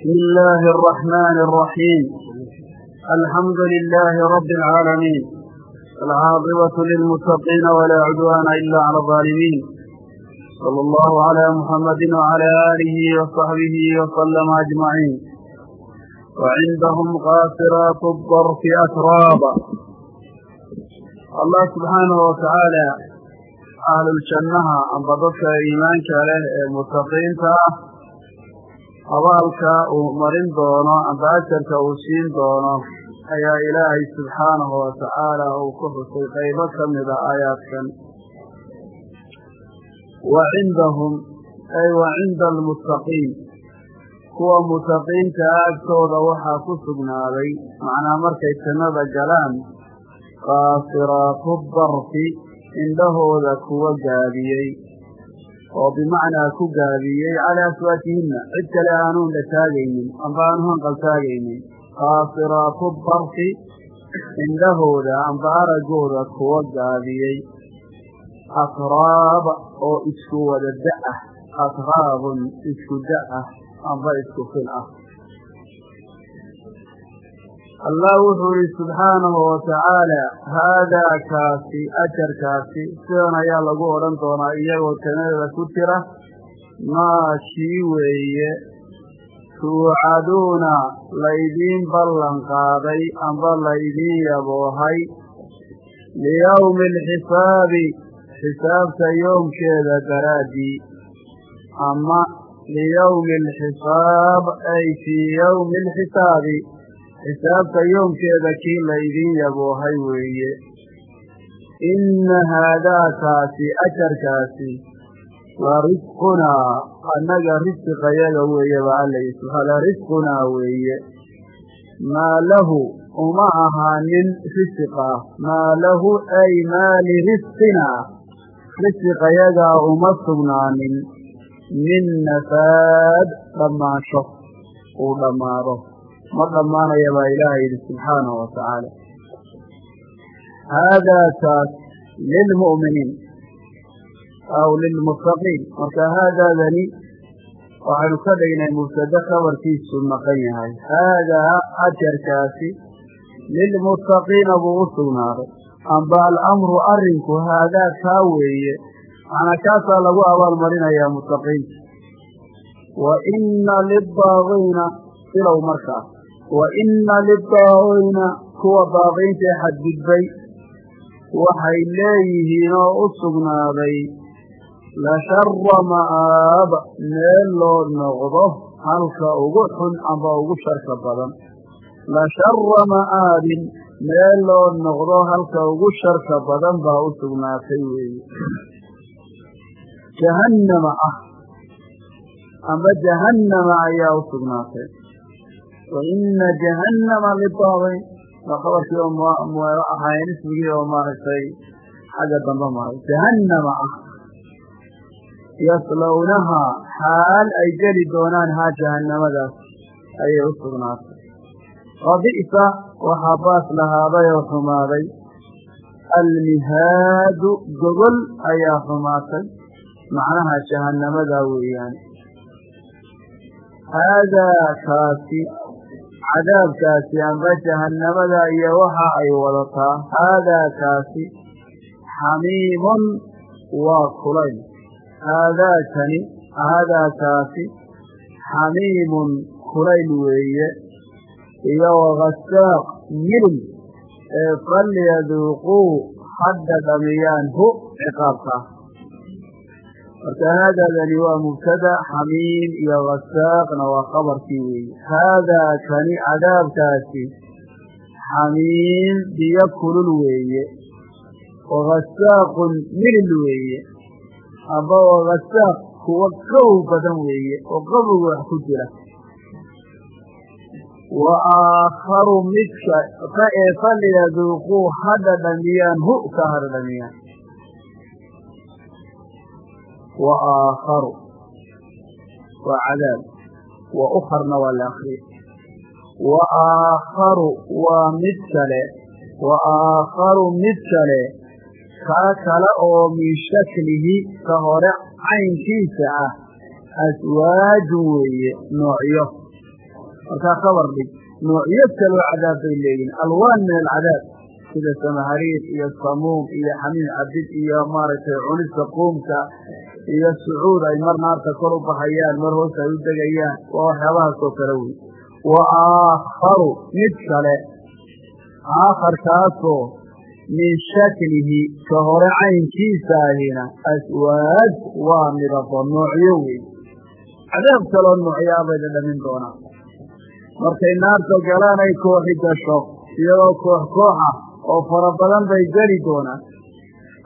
بسم الله الرحمن الرحيم الحمد لله رب العالمين العاقبة للمتقين ولا عدوان إلا على الظالمين صلى الله على محمد وعلى آله وصحبه وسلم أجمعين وعندهم قاصرات الظرف أترابا الله سبحانه وتعالى أهل amba dadka iimaanka leh ee mutaqiinta abaalka uu marin doono amba ajarka uu siin doono ayaa ilaahay subxaanahu watacaala uu ku xusay qaybo ka mida aayaadkan. Wa cindahum ay wa cinda almuttaqiin. Kuwa mutaqiinta agtooda waxaa ku sugnaaday macnaa markay jannada galaan qaasiraatu darfi indhahooda kuwa gaabiyey oo bimacnaa ku gaabiyey calaa aswaatihinna cid kale aanuun la taagaynin amba aanu hanqal taagaynin. Qaasiraatu darfi indhahooda amba araggooda kuwa gaabiyey atraaba oo isku wada da ah. Atraabun isku da ah amba isku fil ah allah wuxuu yihi subxaanahu watacaala haadaa kaasi ajarkaasi sidan ayaa lagu odhan doonaa iyagoo jannada ku jira maa shii weeye tuucaduuna laydiin ballan qaaday amba laydiin yaboohay liyowmi alxisaabi xisaabta yoomkeeda daraaddii ama liyowmi alxisaab ay fii yowmi alxisaabi xisaabta yoomkeeda kii laydiin yaboohay weeye inna haadaakaasi ajarkaasi la risqunaa annaga risqiyaga weeye baa alla yii subxaala risqunaa weeye. Maa lahu uma ahaanin risiqa maa lahu ay maa lirisqinaa risiqayagaa uma sugnaanin. Min nafaad dhammaansho uu dhammaado ma dhammaanaya baa ilaahay yidhi subxaanahu watacaala haadaa kaas lilmu'miniin aw lilmuttaqiin marka haadaadani waxaynu ka dhignay mubtade khabarkiisu maqan yahay. Haadaa ajarkaasi lilmuttaqiina buu u sugnaaday. Amba alamru arrinku haadaa kaa weeye macnaa kaasaa lagu abaalmarinayaa muttaqiinta. Wa ina lidaaqiina ilow markaas wa ina lidaaqiina kuwa daaqiinta ee xadgudbay waxay leeyihiin oo u sugnaaday la shara ma'aab meel loo noqdo halka ugu xun amba ugu sharka badan la shara ma'aabin meel loo noqdo halka ugu sharka badan baa u sugnaatay weeye jahannama ah amba jahannama ayaa u wa ina jahannama lidaaqiin waa qabarkii oo ahayn ismigii oo maaragtay xagga dambe maray jahannama ah yaslawnahaa xaal ay geli doonaan haa jahannamadaas ayay u sugnaatay qabi'sa waxaa baas lahaaday oo xumaaday almihaadu gogol ayaa xumaatay macnaha jahannamadaa weeyaan haadaa kaasi cadaabkaasi amba jahannamada iyo waxa ay wadataa haadaa kaasi xamiimun waa kulayl haadaakani haadaakaasi xamiimun kulayl weeye. Iyo wagasaaq milil ee falyaduuquu hadda dhamiyaan hu ciqaabkaa marka haadaadani waa mubtada xamiim iyo gasaaqna waa khabarkii weeye haadaa kani cadaabkaasi xamiim biyo kulul weeye wagasaaqun milil weeye amba wagasaaq kuwa qabow badan weeye oo qabow wax ku jira. Wa aakharu midka ka ee falyaduuquu hadha dhamiyaan hu ka hadha dhamiyaan wa aakharu waa cadaab wa ukharna waa la akriye wa aakharu waa mid kale wa aakharu mid kale kaa kale oo min shaklihi ka hore caynkiisa ah aswaajun weeye noocyo markaa khabar dhig noocyo kaloo cadaab bay leeyihiin alwaan min alcadaab sida samahariir iyo samuum iyo xamiim cabid iyo maaragtay cunista quumka iyo sucuud ay mar naarta kor u baxayaan mar hoos ay u degayaan waa waxyaabahaasoo kale wey wa aakharu mid kale aakharkaasoo min shaklihi ka hore caynkiisa ahina aswaad waa midabo noocyo wey cadaab kaloo noocyaa bay dhadhamin doonaan markay naarta galaan ay kooxi gasho iyadoo koox koox ah oo fara badan bay geli doonaan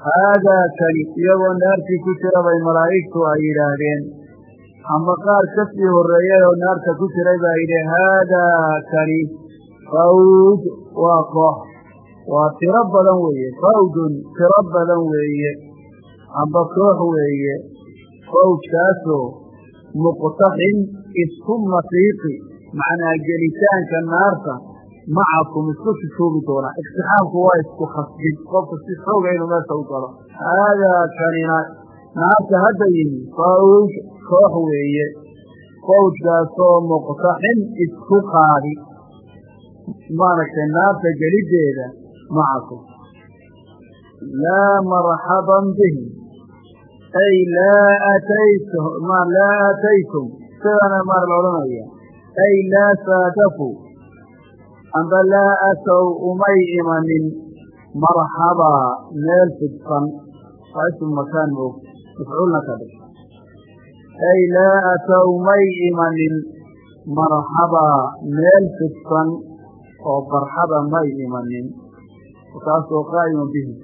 haadaa kani iyagoo naartii ku jira bay malaa'igtu ay yidhaahdeen ama qaar ka sii horreeyay oo naarta ku jiray baa yidhi haadaa kani fawj waa koox waa tiro badan weeye fawjun tiro badan weeye amba koox weeye fawjkaasoo muqtaxin isku mafiiqi macnaa gelitaanka naarta macakum isku shushoobi doonaa iktixaamku waa isku khasbid qofka si xooga inuu meesha u galo haadaa kanina naarta hadda yimi fawj koox weeye fawjkaasoo muqtaxin isku qaadi maaragtay naarta geliddeeda macakum laa marxaban bihim ay laa aataytum sidana maar la odhanaya ay laa saadafu amba laa atow umay imanin marxabaa meel fidsan waa ismu makaan moog mafcuulna ka dhig ay laa atow may imanin marxabaa meel fidsan oo barxada may imanin kaasoo qaa'iman bihim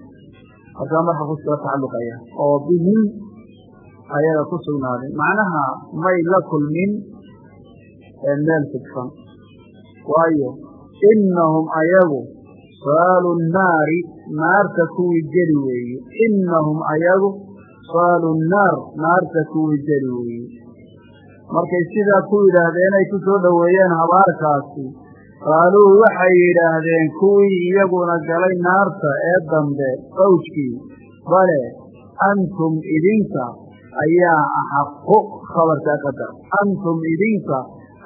halkaa marka ku soo tacalluqaya oo bihim ayaga ku sugnaaday macnaha may la kulmin meel fidsan waayo innahum ayagu saalu nnaari naarta kuwii geli weeye innahum ayagu saalu nnaar naarta kuwii geli weeye markay sidaa ku yidhaahdeen ay ku soo dhoweeyeen habaarkaasi qaaluu waxay yidhaahdeen kuwii iyaguna galay naarta ee dambe fawjkii bale antum idinka ayaa axaqu khabarkaa qadar antum idinka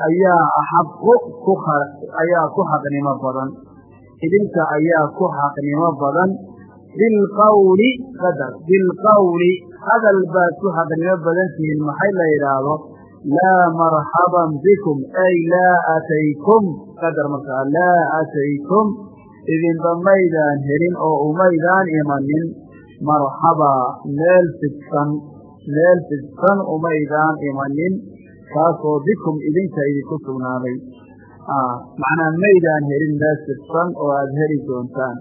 ayaa axaqu ku ayaa ku xaqnimo badan. Idinka ayaa ku xaqnimo badan. Bilqawli qadar. Bilqawli hadal baad ku xaqnimo badan tihiin. Maxay la yidhaahdo? Laa marxaban bikum ay laa ataykum. Qadar markaa laa ataykum. Idinba maydaan helin oo umaydaan imanin. Marxabaa meel fidsan. Meel fidsan umaydaan imanin kaasoo bikum idinka idinku sugnaaday. Macnaa maydaan helin meel fidsan oo aada heli doontaan.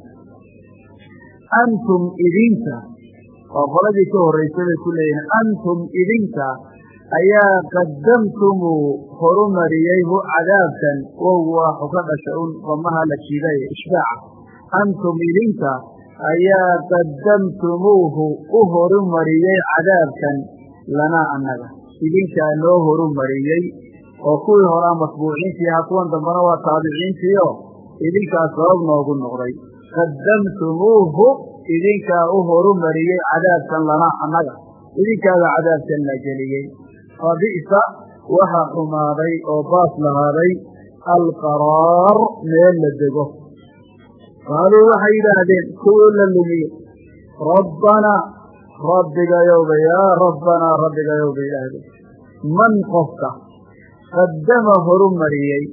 Antum idinka oo qoladii ka horraysay bay ku leeyihiin antum idinka ayaa qadamtumuu horumariyey hu cadaabkan wowgu waa xuka dhasha un damaha la jiiday ishbaaca. Antum idinka ayaa qadamtumuuhu u horumariyey cadaabkan lanaa annaga idinkaa noo horumariyey oo kuwii horaa matbuuciintii ahaa kuwan dambana waa taabiciintiio idinkaa sabab noogu noqday. Qadamtumuuhu idinkaa u horumariyey cadaabkan lanaa annaga. Idinkaaba cadaabkan la geliyey. Fabi'sa waxa xumaaday oo baas lahaaday alqaraar meel la dego. Qaaluu waxay yidhaahdeen kuwii la lumiye rabbanaa rabbigayowba yaa rabbanaa rabbigayowba yidhaahdeen man qofka qaddama horumariyey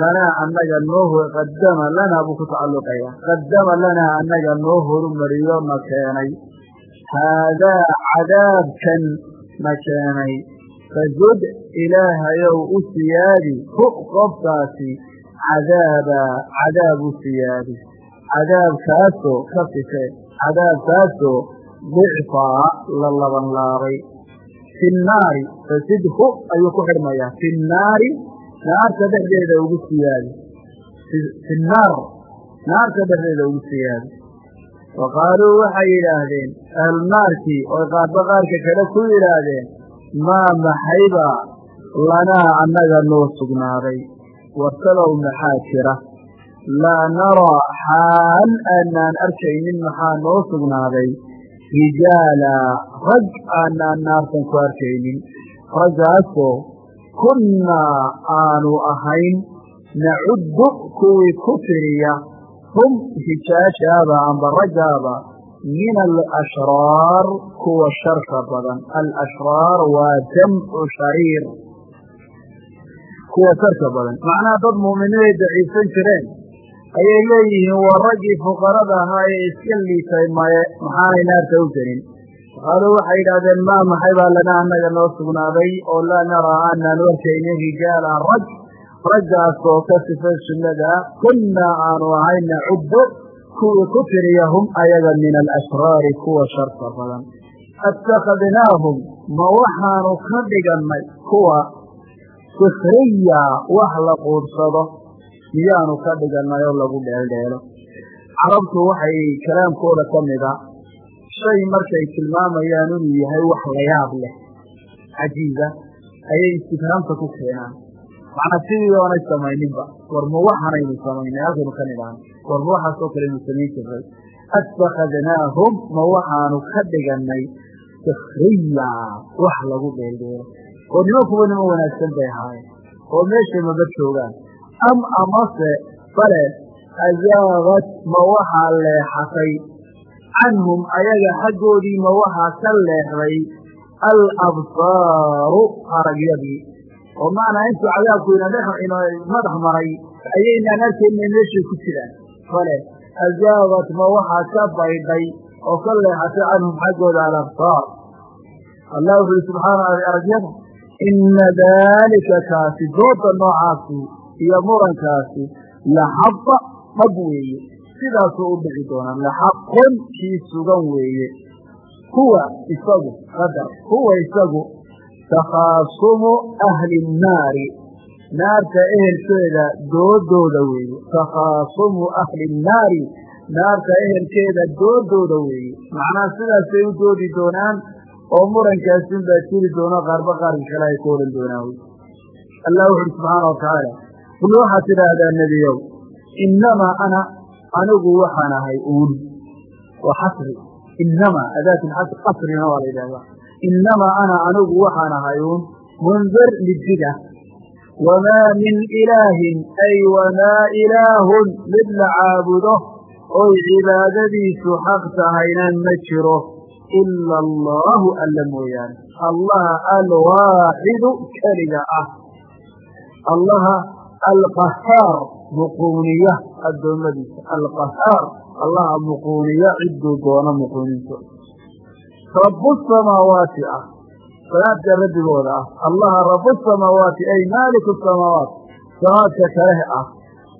lanaa annaga noo qaddama lanaa buu ku tacalluqaya qaddama lanaa annaga noo horumariyo na keenay. Haadaa cadaabkan na keenay. Fajud ilaahayow u siyaadi hu qofkaasi cadaaba cadaab u siyaadi. Cadaabkaasoo ka fife cadaabkaasoo dicfaa la laban laabay fi nnaari fasidhu ayuu ku xidhmayaa. Fi nnaari naarta dhexdeeda ugu siyaadi. Fi nnaar naarta dhexdeeda ugu siyaadi. Wa qaaluu waxay yidhaahdeen ahlu naarkii oy qaarba qaarka kale ku yidhaahdeen maa maxayba? Lanaa annaga noo sugnaaday. Wasalow maxaa jira laa naraa xaal aanaan arkaynin maxaa noo sugnaaday rijaala rag aanaan naartan ku arkaynin. Raggaasoo kunnaa aanu ahayn nacuddu kuwii ku tiriya hum hijaashaaba amba raggaaba min alashraar kuwa sharka badan. Alashraar waa jamcu shariir kuwa sharka badan. Macnaha dad mu'miniinay daciifsan jireen ayay leeyihiin waa raggii fuqarada ahaa ee iska liitay maye. Maxaanay naarta u gelin. Qaaluu waxay yidhaahdeen maa maxay baa lana annaga noo sugnaaday oo laa naraa aanaan arkaynin rijaalan rag raggaas oo ka sifay sunnada kunnaa aanu ahay nacuddu kuwii ku tiriya hum ayaga min alashraari kuwa sharka badan. Attakhadnaahum ma waxaanu ka dhigannay kuwa sifriya wax la quursado miyaanu ka dhigannay oo lagu dheeldheelo. Carabtu waxay kalaamkooda ka mida shay markay tilmaamayaan inuu yahay wax layaab leh. Cajiiba ayay istifhaamta ku keenaan. Macnaa sidii oonay samayninba war ma waxanaynu samaynay halkaynu ka nidhaahno war ma waxaasoo kaleynu samayn jirnay attakhadnaahum ma waxaanu ka dhigannay sifriya wax lagu dheeldheelo. Oo nimankuba niman wanaagsan bay ahaayeen. Oo meeshay maba joogaan am amase bale azaabat ma waxaa leexatay. Canhum ayaga xaggoodii ma waxaa ka leexday. Alabsaaru aragyadii oo maanaa intuu cadaabku madax maray ayaynaan arkayna meeshay ku jiraan. Bale azaabat ma waxaa ka baydhay oo ka leexatay canhum xaggooda alabsaar allah wuxu uhi subxaana aragyada ina daalika kaasi dooda noocaasi iyo murankaasi laxaqa dhab weeye. Sidaasuu u dhici doonaa laxaqun kii sugan weeye. Huwa isagu qadar huwa isagu takhaasumu ahli nnaari. Naarta ehelkeeda doodooda weeye. Takhaasumu ahli nnaari. Naarta ehelkeeda doodooda weeye. Macnaha sidaasay u doodi doonaan oo murankaasi unbaa jiri doono qaarba qaarka kale ay ku odhan doonaan wy allah wuxu uhi subxaana wa tacaala qul waxaad tidhaahdaa nebiyow innamaa ana anigu waxaan ahay uun. Waa xasri. Innamaa adaat lxasr qasrina waa la yidhahdaa innamaa ana anigu waxaan ahay uun. Mundir liddiga wamaa min ilaahin ay wamaa ilaahun mid la caabudo oy cibaadadiisu xaq tahayna ma jiro ila allaahu alla mooyaane. Allaha alwaaxidu keliga ah alqahaar muquuniya addoommadiisa alqahaar allaha muquuniya cidduu doono muquuninto rabu samaawaati ah sanaadka rabbigooda ah. Allaha rabu samaawaati ay maaliku samaawaat sanaadka kaleh ah.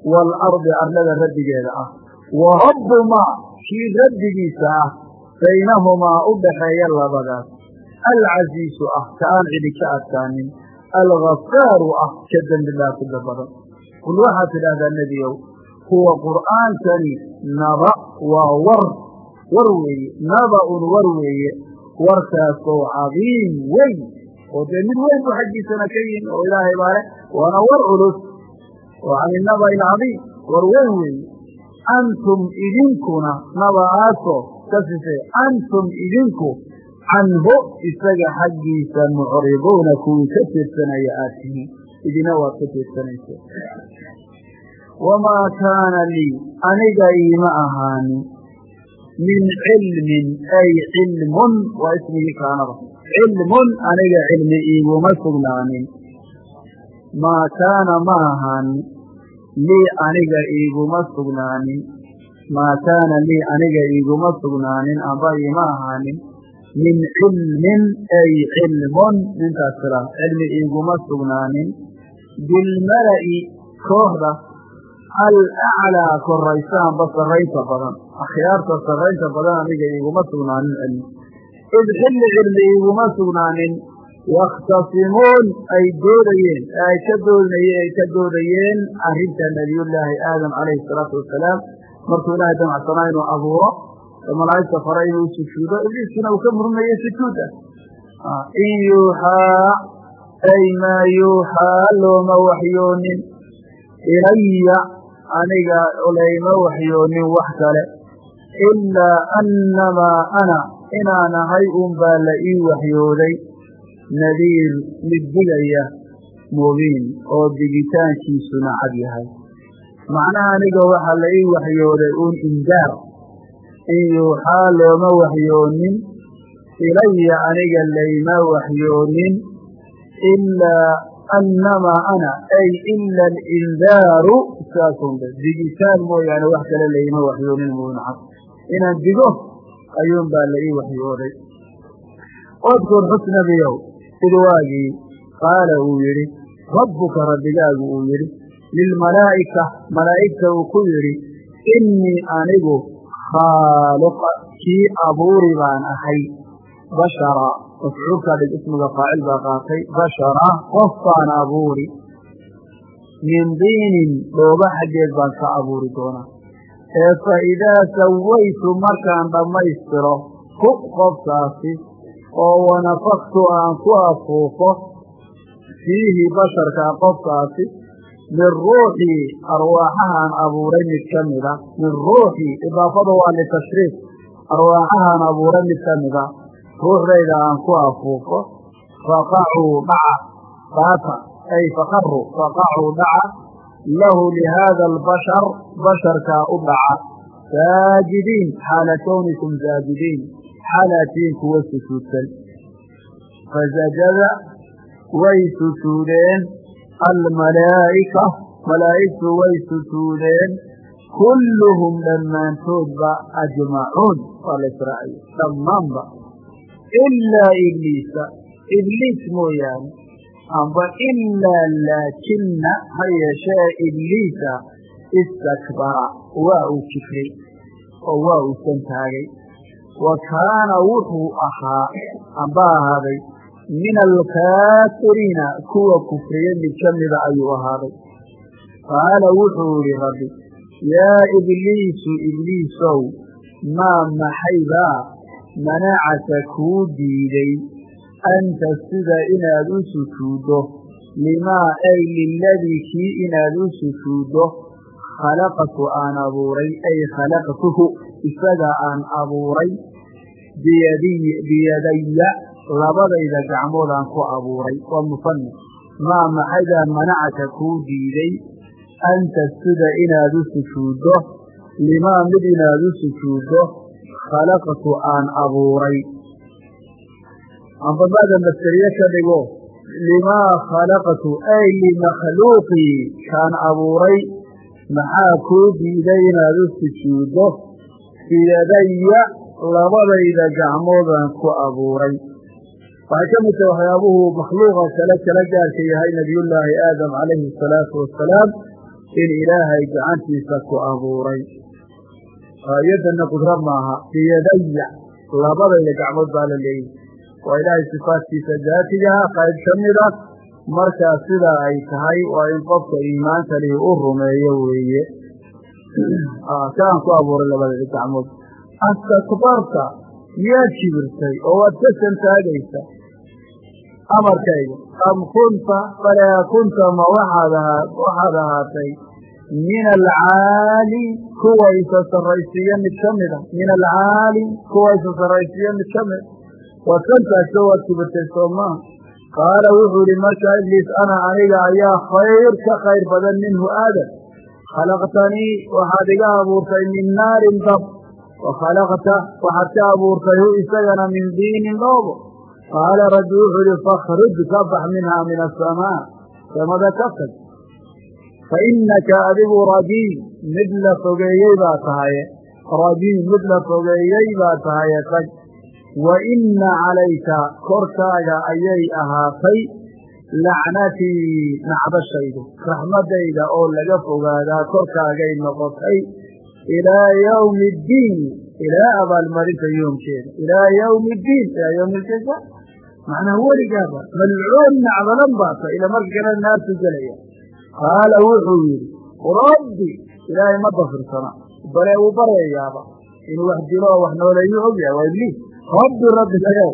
Waalardi arlada rabbigeeda ah. Wa rabbu kii rabbigiisa ah baynahumaa u dhaxeeya labadaas. Alcasiisu ah ka aan cidi ka adkaanin alghafaaru ah ka dembi dhaafida badan. Qul waxaad tidhaahdaa nebiyow huwa qur'aankani naba waa war war weeye naba'un war weeye warkaasoo cadiim weyn. Oo dee mid weyn bu xaggiisana ka yimi oo ilaahay baa leh waana war culus. Oo cani naba'in cadiim war weyn weeye. Antum idinkuna naba'aasoo ka sifee antum idinku canhu isaga xaggiisa mucriduuna kuwii ka jeedsanaya aad tihiin idina waad ka jeedsanaysa wamaa kaana lii aniga iima ahaanin min cilmin ay cilmun waa ismigii kaanada. Cilmun aniga cilmi iiguma sugnaanin. Maa kaana ma ahaanin lii aniga iiguma sugnaanin. Maa kaana lii aniga iiguma sugnaanin amba iima ahaanin min cilmin ay cilmun nintaas tira cilmi iiguma sugnaanin. Bilmala'i kooxda alaclaa koraysa amba sarraynta badan. Akhyaarta sarraynta badan aniga iiguma sugnaanin cilmi. Id xilli cilmi iiguma sugnaanin. Yakhtasimuun ay doodayeen ay ka doodnaye ay ka doodayeen arrinta nabiyullaahi aadam calayhi salaatu wasalaam markuu ilaahay damacsanaa inuu abuuro oo malaa'igta fara inuu sujuudo ibliiskina uu ka murmayo sujuuda in yuuxaa ay maa yuuxaa looma waxyoonin. Ilaya aniga layma waxyoonin wax kale. Ilaa annamaa ana inaan ahay un baa la ii waxyooday. Nadiir mid digaya mubiin oo digitaankiisuna cad yahay. Macnaha aniga waxaa la ii waxyooday uun indaar in yuuxaa looma waxyoonin ilaya aniga layma waxyoonin ilaa annamaa ana ay ila alindaaru saasun ba digitaan mooyaane wax kale layma waxyoonin cad inaan digo ayuun baa la ii waxyooday. Wadkur xusnabiyow id waagii qaala uu yidhi rabbuka rabbigaagu uu yidhi lilmalaa'ika malaa'igta uu ku yidhi innii anigu khaaliqa kii abuuri baan ahay. bashara mafcuulkaa dhig ismiga faacil baa qaatay bashara qof baan abuuri. min diinin dhooba xaggeed baan ka abuuri doonaa ee fa idaa sawaytu markaan dhammaystiro hu qofkaasi oo wanafaktu aan ku afuufo fiihi basharkaa qofkaasi min ruuxii arwaaxahaan abuuray mid ka mida min ruuxii idaafadu waa litashriif arwaaxahaan abuuray mid ka mida ruuxdayda aan ku afuufo faqacuu dhaca qaata ay faqaruu faqacuu dhaca lahu lihaada albashar basharkaa u dhaca saajidiin xaala kownikum saajidiin xaalaatiin kuwa sujuudsan fasajada way sujuudeen almalaa'ika malaa'igtu way sujuudeen kulluhum dhammaantoodba ajmacuun waa la israaciye dhammaanba ilaa ibliisa ibliis mooyaane amba ilaa laakina ha yeeshee ibliisa istakbara waa uu kifray oo waa uu santaagay wa kaana wuxuu ahaa amba ahaaday min alkaafiriina kuwa kufriye mid ka mida ayuu ahaaday. Qaala wuxuu yihi rabbi yaa ibliisu ibliisow maa maxaybaa manacaka kuu diiday anta sida inaad u sujuuddo limaa ay liladii kii inaad u sujuuddo khalaqtu aan abuuray ay khalaqtuhu isaga aan abuuray biyadaya labadayda gacmood aan ku abuuray waa musanif maa maxaybaa manacaka kuu diiday an tasjuda inaad u sujuuddo limaa mid inaad u sujuuddo khalaqtu aan abuuray. Ambamaada masteriye ka dhigo limaa khalaqtu ay limakhluuqii kaan abuuray. Maxaa kuu diiday inaad u sujuuddo? Biyadaya labadayda gacmoodaan ku abuuray waxay ka mid tahay waxyaabuhu makhluuqa kale kala gaarka yahay nabiyullaahi aadam calayhi asalaatu wassalaam in ilaahay gacantiisa ku abuuray. Aayaddana qudrad maaha biyadaya labadayda gacmood baa la leeyahy waa ilaahay sifaadkiisa daatigaha qayb ka mida markaa sidaa ay tahay waa in qofka iimaanka lihi u rumeeyo weeye. Kaan ku abuuray labadayda gacmood? Astakbarta miyaad kibirtay oo waad ka santaagaysa amarkayga am kunta falaa kunta ma waxaad ahaa waxaad ahaatay min alcaali kuwa isa sarraysiiyo mid ka mida min alcaali kuwa isa sarraysiiyo mid ka mida waad santaagto waad kibirtay soo qaala wuxuu yihi markaa ibliis ana aniga ayaa khayr ka khayr badan minhu aadam khalaqtanii waxaad iga abuurtay min naarin dab. Wa khalaqta waxaad ka abuurtay hu isagana min diinin dhoobo qaala rabbi wuxuu yihi fakhruj ka bax minhaa min asamaa samada ka tag fa innaka adigu rajiim mid la fogeeyey baa tahaye rajiim mid la fogeeyey baa tahaye tag wa inna calayka korkaaga ayay ahaatay lacnatii nacdashaydu raxmadayda oo laga fogaadaa korkaagay noqotay ilaa yawmi iddiin ilaa abaalmarinta yoomkeeda ilaa macnaa weligaaba malcuun nacdalan baa ta ila marka kale naartu gelaya qaala wuxuu yidhi rabbi ilaahay ma dafirsana bale uu baryayaaba inuu wax dilo oo wax nooleeyu ogyahay waa ibliis. Rabbi rabbigayow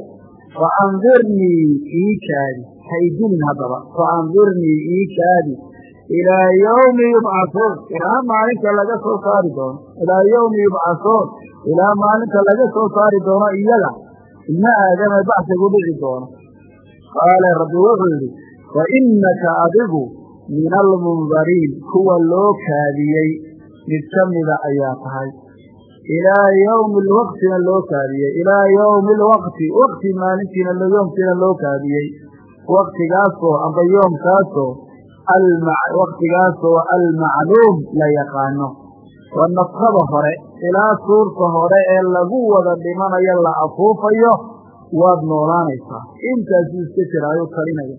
fa andirnii ii kaadi. Ha idilin haddaba. Fa andirnii ii kaadi. Ilaa yawmi yubcasuun. Ilaa maalinta laga soo saari doono. Ilaa yawmi yubcasuun. Ilaa maalinta laga soo saari doono iyaga ilma aadama bacsigu dhici doono. Qaala rabbi wuxuu yidhi wa innaka adigu min almundariin kuwa loo kaadiyey. Mid ka mida ayaa tahay ilaa yowmi alwaqtina loo kaadiyey ilaa yowmi alwaqti waqti maalintiina yoomkiina loo kaadiyey. Waktigaasoo amba yoomkaasoo waktigaasoo almacluum la yaqaano. Waa nafkada hore ilaa suurta hore ee lagu wada dhimanayo la afuufayo waad noolaanaysaa intaasuu iska jira ayuu talinaya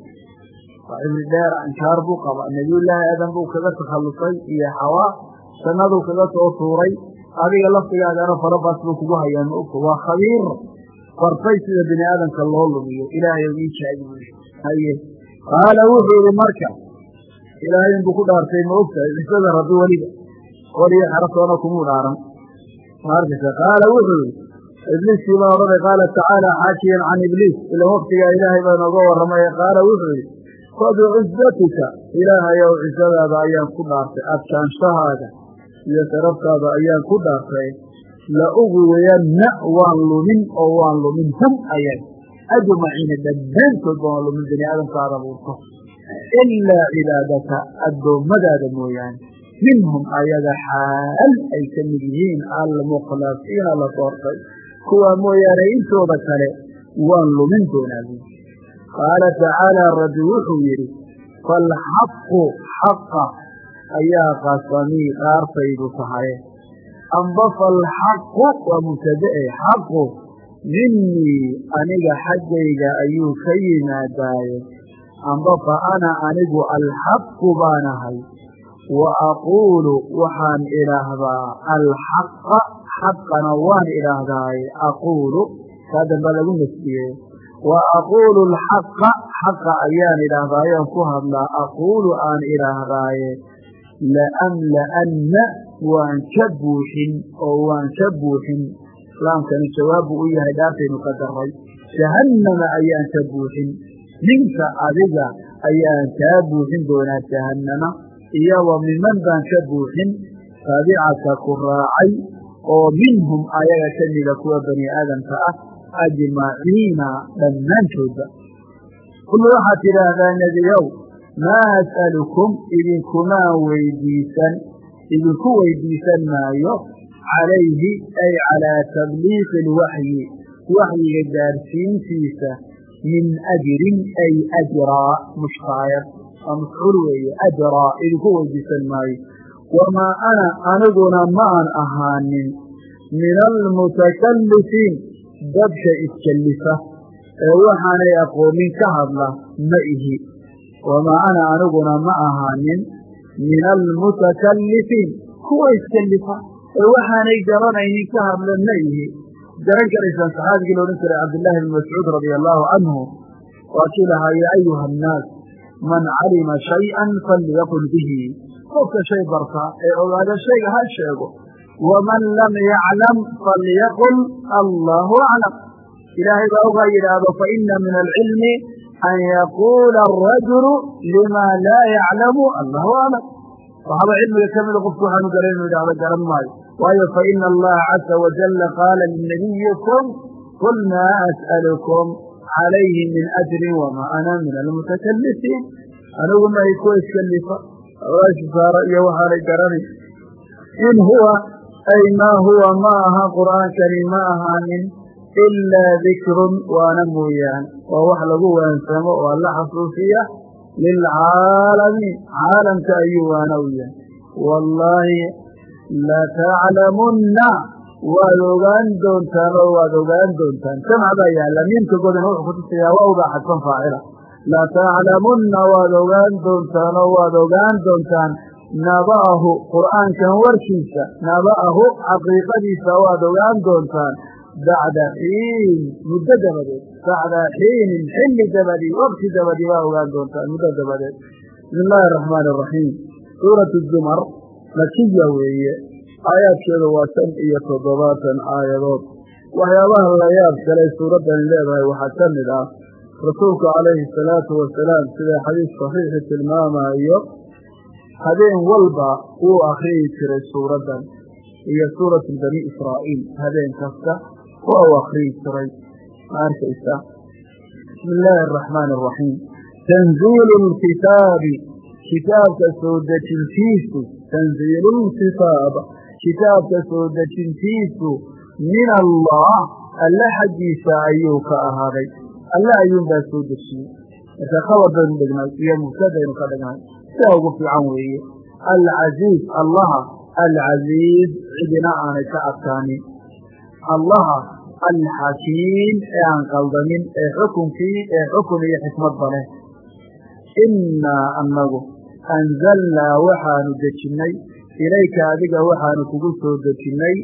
waa cibri dheer anshaar buu qaba nebiyullaahi aadan buu kaga takhallusay iyo xawaa jannaduu kaga soo tuuray. Adiga laftigaagana farabaas buu kugu hayaa ma ogta waa khabiir. Bartay sida bini aadamka loo lumiyo. Ilaahay ii jaabi buy haye. Qaala wuxuu yihi marka ilaahay inbuu ku dhaartay ma ogtahay cisada rabbi weliba. Weliyo xerasoona kumuu dhaaran maarkaysa qaala wuxuu yihi ibliiskii baa odhanay qaala tacaala xaakiyan can ibliis ila waktigaa ilaahay baa nooga warramay qaala wuxuu yihi fabicizatika ilaahayow cisadaada ayaan ku dhaartay adkaanshahaaga iyo sharaftaada ayaan ku dhaartay la uguwayanna waan lumin oo waan lumin hum ayag ajmaciina dhammaantoodba waan lumin bini aadamka aad abuurto ilaa cibaadaka addoommadaada mooyaane minhum ayaga xaal ay ka mid yihiin almukhlasiina la doortay. Kuwaa mooyaane intooda kale waan lumin doonaa buui qaala tacaala rabbi wuxuu yidhi faalxaqu xaqa ayaa qasamii qaartaydu tahaye amba falxaqu waa mubtadae xaqu minii aniga xaggayga ayuu ka yimaadaaye amba fa ana anigu alxaqu baanahay wa aquulu waxaan idhaahdaa alxaqa xaqana waan idhaahdaaye aquulu kaa damba lagu nasbiyey wa aquulu alxaqa xaqa ayaan idhaahdaaye aan ku hadlaa aquulu aan idhaahdaaye laamla'anna waan ka buuxin oo waan ka buuxin laamkani jawaabu u yahay dhaartaynu qadaray jahannama ayaan ka buuxin ninka adiga ayaan kaa buuxin doonaa jahannama iyo miman baan ka buuxin taabicaka ku raacay oo minhum ayaga ka mida kuwa bani aadamka ah ajmaciina dhammaantoodba kul waxaad tidhaahdaa nebiyow maa as'alukum idinkumaa weydiisan idinku weydiisan maayo calayhi ay calaa tabliiqi alwaxyi waxyiga gaarsiintiisa min ajrin ay ajraa mushkaayad waa mafcuul weeye ajraa idinku weydiisan maayo. Wamaa ana aniguna ma aan ahaanin min almutakallifiin dadka iskallifa ee waxaanay aqoonin ka hadla ma ihi. Wamaa ana aniguna ma ahaanin min almutakallifiin kuwa iskallifa ee waxaanay garanaynin ka hadla ma ihi. Garan karaysaan saxaabigii la odhan jiray cabdillaahi bn mascuud radia allaahu canhu waa kii lahaa ya ayuha annaas man calima shayئan falyaqul bihi. Qofka shay barta ee ogaada shayga ha sheego. Waman lam yaclam falyaqul allahu aclam. Ilaahay baa ugaa yidhaahdo faina min alcilmi an yaquula arajulu lima laa yaclamu allahu aclam. Waxaba cilmiga ka mida qofku waxaanu garan inu idhahdo garan maayo. Waayo faina allaha caza wajala qaala linabiyikum qul maa as'alukum calayhi min ajrin wamaa ana min almutakallisiin anigu mahay kuwa iskalifa awaasha saara iyo waxaanay garanay in huwa ay maa huwa ma aha qur'aankani ma ahaanin ilaa dikrun waana mooyaan waa wax lagu waansamo oo alla xasuusiya lilcaalamiin caalamka ayuu waana u yahay wallaahi lataclamunna waad ogaan doontaan oo waad ogaan doontaan. Jamc baa yaalla miimka godana wuxuu kutusayaa wawdaa xadfan faacila. Lataclamunna waad ogaan doontaan oo waad ogaan doontaan. Naba'ahu qur'aankan warkiisa naba'ahu xaqiiqadiisa waad ogaan doontaan. Bacda xiin muddo dabadeed. Bacda xiinin xilli dabadii waqti dabadii baa ogaan doontaan muddo dabadeed. Bismi illaahi araxmaani suuratu zumar makiya weeye aayaadkeedu waa shan iyo toddobaatan aayadood. Waxyaabaha la yaab kalay suuraddani leedahay waxaa ka mid ah rasuulku calayhi asalaatu wasalaam sida xadiis saxiixi tilmaamayo habeen walba wuu akriyi jiray suuraddan iyo suuratu bani israa'iil. Habeen kasta waa u akriyi jiray. Ma arkaysa? Bismi illaahi araxmaani araxiim tanziilu lkitaabi kitaabka soo dejintiisu. Tanziilu lkitaab kitaabka soo dejintiisu min allah alle xaggiisa ayuu ka ahaaday. Alle ayuunbaa soo dejiyey. Marka khabar baynu dhignay iyo mubtadaynu ka dhignay. Sidaa ugu fiican weeye alcasiiz allaha alcasiiz cidina aanay ka adkaanin. Allaha alxakiim ee aan qaldamin ee xukunkii ee xukun iyo xikmadba leh. Annagu anzalnaa waxaanu dejinnay ilayka adiga waxaanu kugu soo dejinnay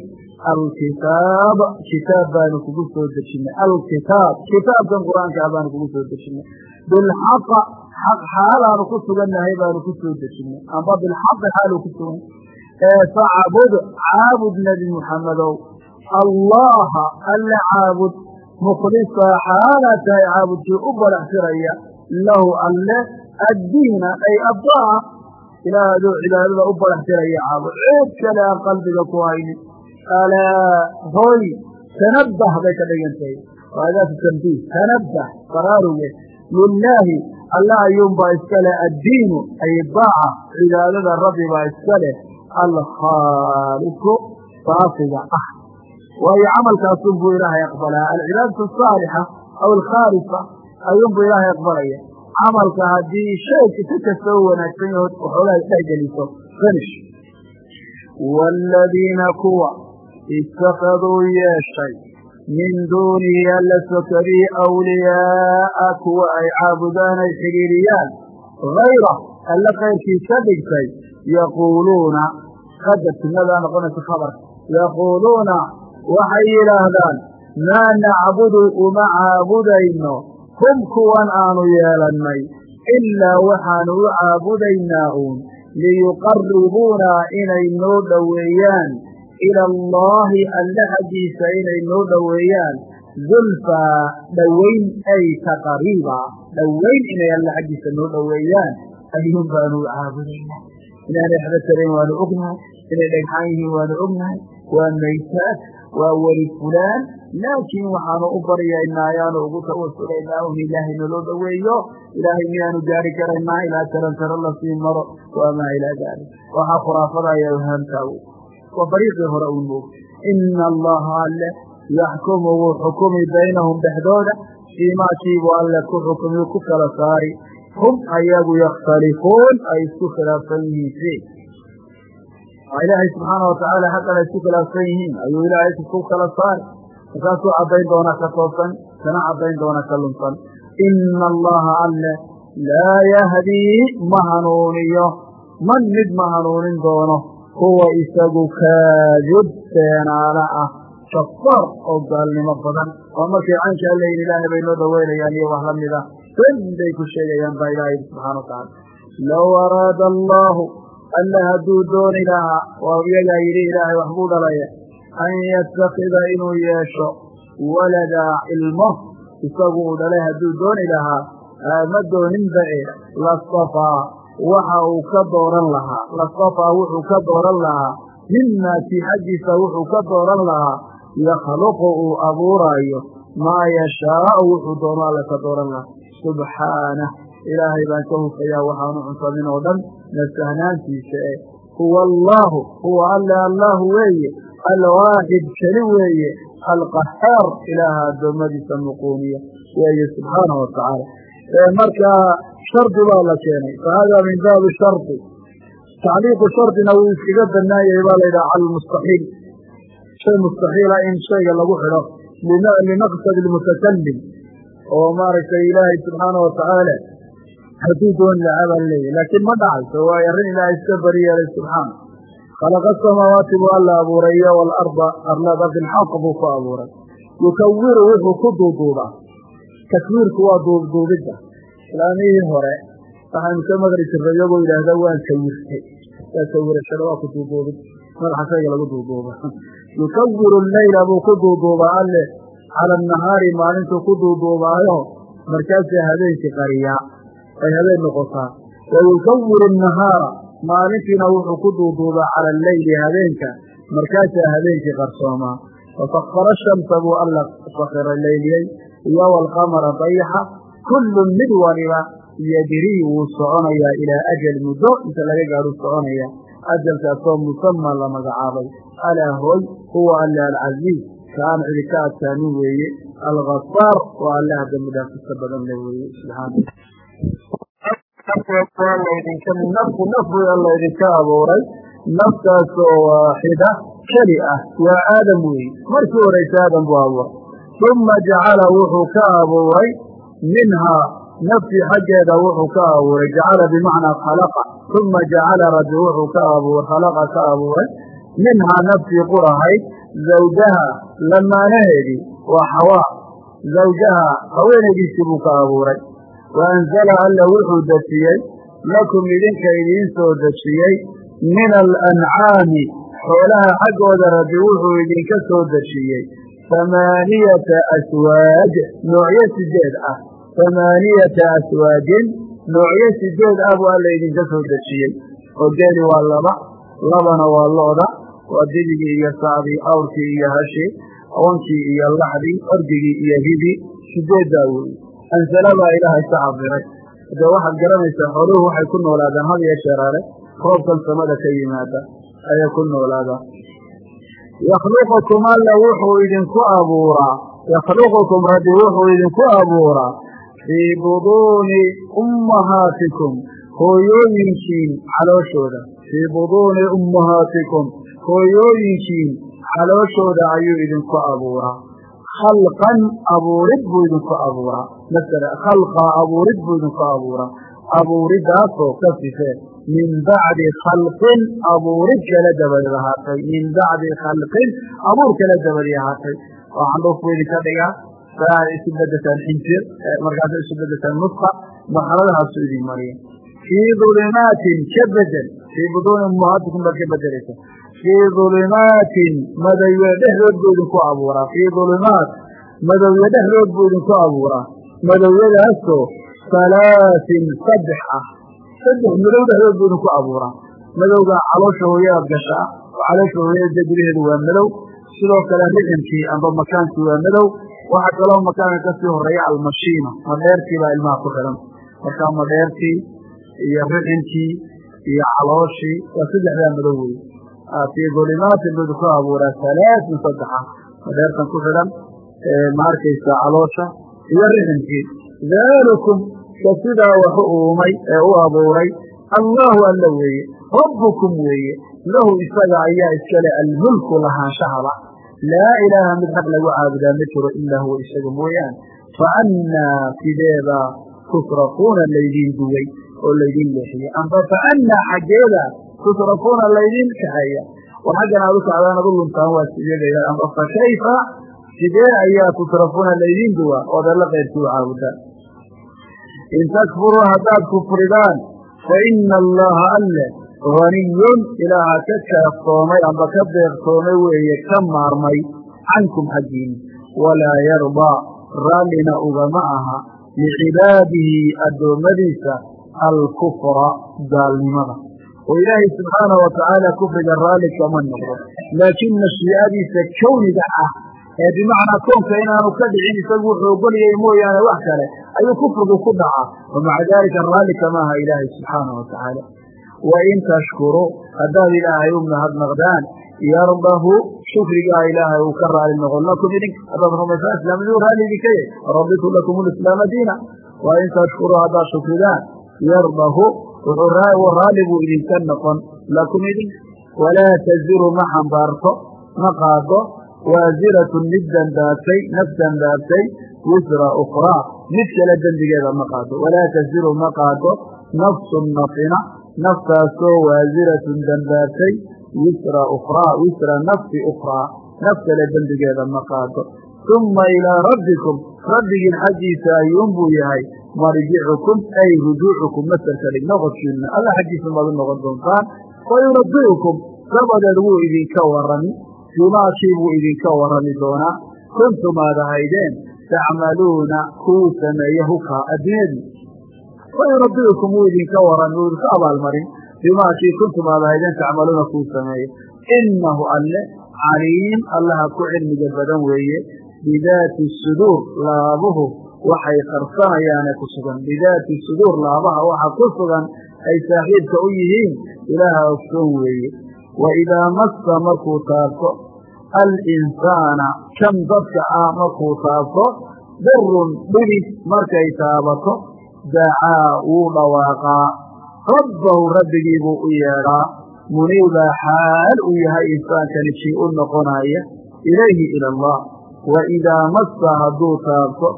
alkitaab kitaab baanu kugu soo dejinnay alkitaab kitaabkan qur'aankaa baanu kugu soo dejinnay bilxaqa xaq xaalaanu ku sugannahay baanu ku soo dejinnay amba bilxaqi xaalu ku sugan facbud caabud nebi muxammedow allaha alle caabud mukhlisaa xaalaad tahay caabudkii u baraxtiraya lahu alle addiina ay addaaca ilaah adoo cibaadada u baraxtiraya caabud cid kale aan qalbiga ku haynin alaa hoy tanabbah bay ka dhigantahay waadaatu tanbiih tanabbah baraaruge lilaahi ayuunbaa iska leh addiinu ay daaca cibaadada rabbi baa iska leh alkhaaliqu baaqiga ah. Waayo camalkaasunbuu ilaahay aqbalaa. Alcibaadatu asaalixa aw alkhaalisa ayuunbuu ilaahay aqbalaya camalka haddii shayka si kasta u wanaagsan yahood waxoogaa dhexgeliso finish. Waaladiina kuwa itakaduu yeeshay min duunihi alla sokadii awliyaa'a kuwa ay caabudaan ay xidhiiriyaan hayra alle kayrkii ka dhigtay yaquuluuna qadar sunadaa noqonaysa khabarka yaquuluuna waxay yidhaahdaan maa nacbudu uma caabudayno hum kuwan aanu yeelannay ilaa waxaanu u caabudaynaa uun liyuqaribuunaa inay noo dhoweeyaan. Ila allaahi alle xaggiisa inay noo dhoweeyaan. Zulfaa dhowayn ay taqariiba dhowayn inay alle xaggiisa noo dhoweeyaan. Ayuun baanu u caabudaynaa. Inaanay waxba tarayn waanu ognahay. Inay dhegxaan yihiin waanu ognahay. Waa maytaad waa weli fulaan. Laakiin waxaanu u baryaynaa ayaanu ugu tawasulaynaa un ilaahay naloo dhoweeyo. Ilaahay miyaanu gaari karaynaa ilaa tarantaro la sii maro. Wamaa ilaa daalik waxaa khuraafada ayaa wahaamtaa wey waa dariiqii hore uu moog ina allaha alle yaxkumu wuu xukumi baynahum dhexdooda. Fiimaakiibuu alle ku xukumi ku kala saari. Hum ayagu yakhtalifuun ay isku khilaafsan yihiin waa ilaahay subxaana watacaala xaqan ay isku khilaafsan yihiin. Ayuu ilaahay isku kala saari markaasuu caddayn doona ka toosan kana caddayn doona ka lunsan. Ina allaha alle laa yahdii ma hanuuniyo man mid ma hanuunin doono huwa isagu kaadib beenaala ah. Jabbaar oo gaalnimo badan. Oo markay caynkaa leeyihiin ilaahay bay noo dhaweynayaan iyo wax la mida ben bay ku sheegayaan baa ilaahay subxana watacaala low araada allaahu alla hadduu dooni lahaa waa iyagaa yidhi ilaahay waxbuu dhalaya an yatakida inuu yeesho waladaa ilmo isagu uu dhalay hadduu dooni lahaa ma dooninba e lastafaa waxa uu ka dooran lahaa lastafaa wuxuu ka dooran lahaa mimaa kii xaggiisa wuxuu ka dooran lahaa yakhluqu uu abuuraayo maa yashaau wuxuu doono alla ka dooran lahaa subxaanah ilaahay baan ka hufayaa waxaanu cunsamin oo dhan. Nasahnaantiisa e huwa allaahu huwa alle allaahu weeye. Alwaaxid keli weeye. Alqahaar ilaaha addoommadiisa muquuniya weeye subxaana wa tacaala marka shardi baa la keenay. Fa hada min baabi shardi. Tacliiqu shardina wuu iskaga banaayay baa la yidhaha cala lmustaxiil shay mustaxiila in shayga lagu xidho. Linaqsad lmutakalim oo maaragtay ilaahay subxaana wa tacaala hadduu dooni lahaa baa laleeyahy laakiin ma dhacayso waayo arrin ilaahay iska bari yeelay subxaana khalaqa asamaawaati buu alla abuuray iyo waalarda arlada bilxaq buu ku abuuray. Yukawiru wuxuu ku duuduubaa. Takwiirku waa duubduubidda islaamihii hore waxaynu ka maqli jirnay iyagoo yidhaahda waan sawirtay. Waa sawirashada waa ku duuduubid. Madaxa shayga lagu duuduuba yukawiru leyla buu ku duuduubaa alle. Cala anahaari maalintuu ku duuduubaayo. Markaasay habeenkii qariyaa ay habeen noqotaa. Wa yukawiru nahaara maalintiina wuxuu ku duuduubaa cala alleyli habeenka markaasaa habeenkii qarsoomaa. Wasakara shamsa buu alla sakira leyliyey iyo walqamara dayaxa kullun mid waliba yadrii wuu soconayaa ilaa ajal muddo inta laga gaadhu soconaya ajalkaasoo musaman la magacaabay. Alaa hoy huwa alle alcaziiz kaan cidi ka adkaanin weeye. Algafaar oo allaha dambi dhaafista badan le weeye subxaana nafku naf wey alla idinka abuuray. Naftaasoo waaxida keli ah waa aadam weeye markii horeysa aadam buu abuuray. Uma jacala wuxuu ka abuuray minhaa naftii xaggeeda wuxuu ka abuuray. Jacala bimacnaa khalaqa. Uma jacala rabbi wuxuu ka abuur khalaqa ka abuuray. Minhaa naftii qurahayd zawjaha lamaanaheedii waa xawaa zawjaha haweenaydiisii buu ka abuuray wa anzala alla wuxuu dejiyey lakum idinka idiin soo dejiyey min alancaami xoolaha xaggooda rabbi wuxuu idinka soo dejiyey hamaaniyata aswaaj noocyo sideed ah hamaaniyata aswaajin noocyo sideed ah buu alla idinka soo dejiyey oo geeli waa laba labana waa looda waa dibigii iyo sacdii awrkii iyo hashii oonkii iyo laxdii ordigii iyo hidii sideeddaa weeye ansala baa ilaahay ka cabiray. Dee waxaad garanaysaa xooluhu waxay ku noolaadaan had iyo sheeraale roobkan samada ka yimaada ayay ku noolaadaan. Yakhluqukum alla wuxuu idinku abuuraa. Yakhluqukum rabbi wuxuu idinku abuuraa. Fii buduuni ummahaatikum hooyooyinkiin calooshooda fii buduuni ummahaatikum hooyooyinkiin calooshooda ayuu idinku abuuraa. Khalqan abuurid buu idinku abuuraa masala khalqa abuurid buu idinku abuuraa abuuridaasoo ka sifee min bacdi khalqin abuurid kala dabadi ahaatay min bacdi khalqin abuur kala dabadi ahaatay waxaan dhuf buu idinka dhigaa saa isu bedetaan xinjir markaasa isu bedetaan nusqa marxaladahaasu idin mariya fii dulimaatin ka bedel fii buduuni ummahaatikum baad ka bedelaysa fii dulimaatin madowye dhexdood buu idinku abuuraa. Fii dulimaat madowye dhexdood buu idinku abuuraa madowyadaasoo salaasin saddex ah. Saddex madow dhexdood buu idinku abuuraa. Madowga caloosha hooyadaad gashaa oo caloosha hooyada gudaheedu waa madow. Sidoo kale riximkii amba makaankii waa madow. Waxaa kaloo makaanka ka sii horreeya almashiina. Madheertii baa ilmaha ku xidhan markaa madheertii iyo riximkii iyo calooshii waa saddexdaa madow wey fii dulimaatin buu idinku abuuraa salaasin saddexa madheertan ku xidhan ma caloosha iyo riximkii daalikum ka sidaa waxu uumay ee u abuuray allahu alla weeye rabbukum weeye lahu isaga ayaa iskale almulku lahaanshahaba laa ilaaha mid xaq lagu caabudaa ma jiro ilaa huwa isaga mooyaane. Fa annaa sideebaa tusrafuuna laydiin duway oo laydiin leexiyey amba fa annaa xaggeeda tusrafuuna laydiin kaxeeya. War xaggan aad u kacdaan ad u luntaan waa sideeda amba fa kayfa sidee ayaa tusrafuuna laydiin duwaa ood alla caabudaan in takfuruu haddaad kufridaan fa ina allaha alle haniyun ilaaha ka kaaftoomay amba ka deeqtoomay weeye ka maarmay cankum xaggiini walaa yardaa raallina ugama aha licibaadihi addoommadiisa alkufra gaalnimada. Oo ilaahay subxaanahu watacaala kufriga raalli kama noqdo. Laakiin mashii'adiisa kowniga ah ee bimacnaa koonka inaanu ka dhicin isagu wuxuu ogolyay mooyaane wax kale ayuu kufrigu ku dhacaa wa maca daalika raalli ilaahay subxaanahu watacaala wain tashkuruu haddaad ilaahay u mahadnaqdaan yardahu shukrigaa ilaahay uu ka raali noqon. Lakum idink haddaad rumaysaa islaamnimuu raalli idinka yahy raditu lakum lislaama diina. Wain tashkuruu haddaad shukridaan yardahu wuxuu raalli buu idinka noqon. Lakum idink walaa taziru ma xambaarto ma qaado waasiratun mid dambaabtay naf dambaabtay wisra ukraa mid kale dembigeeda ma qaado walaa taziru ma qaado nafsun nafina. Naftaasoo waasiratun dambaabtay wisra ukraa wisra nafsi ukraa naf kale dembigeeda ma qaado uma ilaa rabbikum. Rabbigiin xaggiisa ayuunbuu yahay. Marjicukum ay rujuucukum maselka dhig noqodkiina alla xaggiisa baad u noqon doontaan. Wayunabiukum dabadeed wuu idinka warami fimaakii buu idinka warami doonaa. Kuntum aad ahaydeen tacmaluuna kuwuu sameeye hukaa adduunyadii. Wayunabiukum wuu idinka warami wuu idinka abaalmarin. Bimaakii kuntum aad ahaydeen tacmaluuna kuwuu sameeye inahu alle caliim allaha ku cilmiga badan weeye. Bidaati suduur laabuhu waxay qarsanayaane ku sugan. Bidaati suduur laabaha waxa ku sugan ay saaxiibka u yihiin ilaaha ogsoon weeye. Wa idaa massa markuu taabto alinsaana kan dadka ah markuu taabto durun dhibis markay taabato dacaa wuu dhawaaqaa rabbahu rabbigii buu u yeedhaa muniibaa xaal uu yahay insaankani kii u noqonaya ilayhi ila allah wa idaa massa hadduu taabto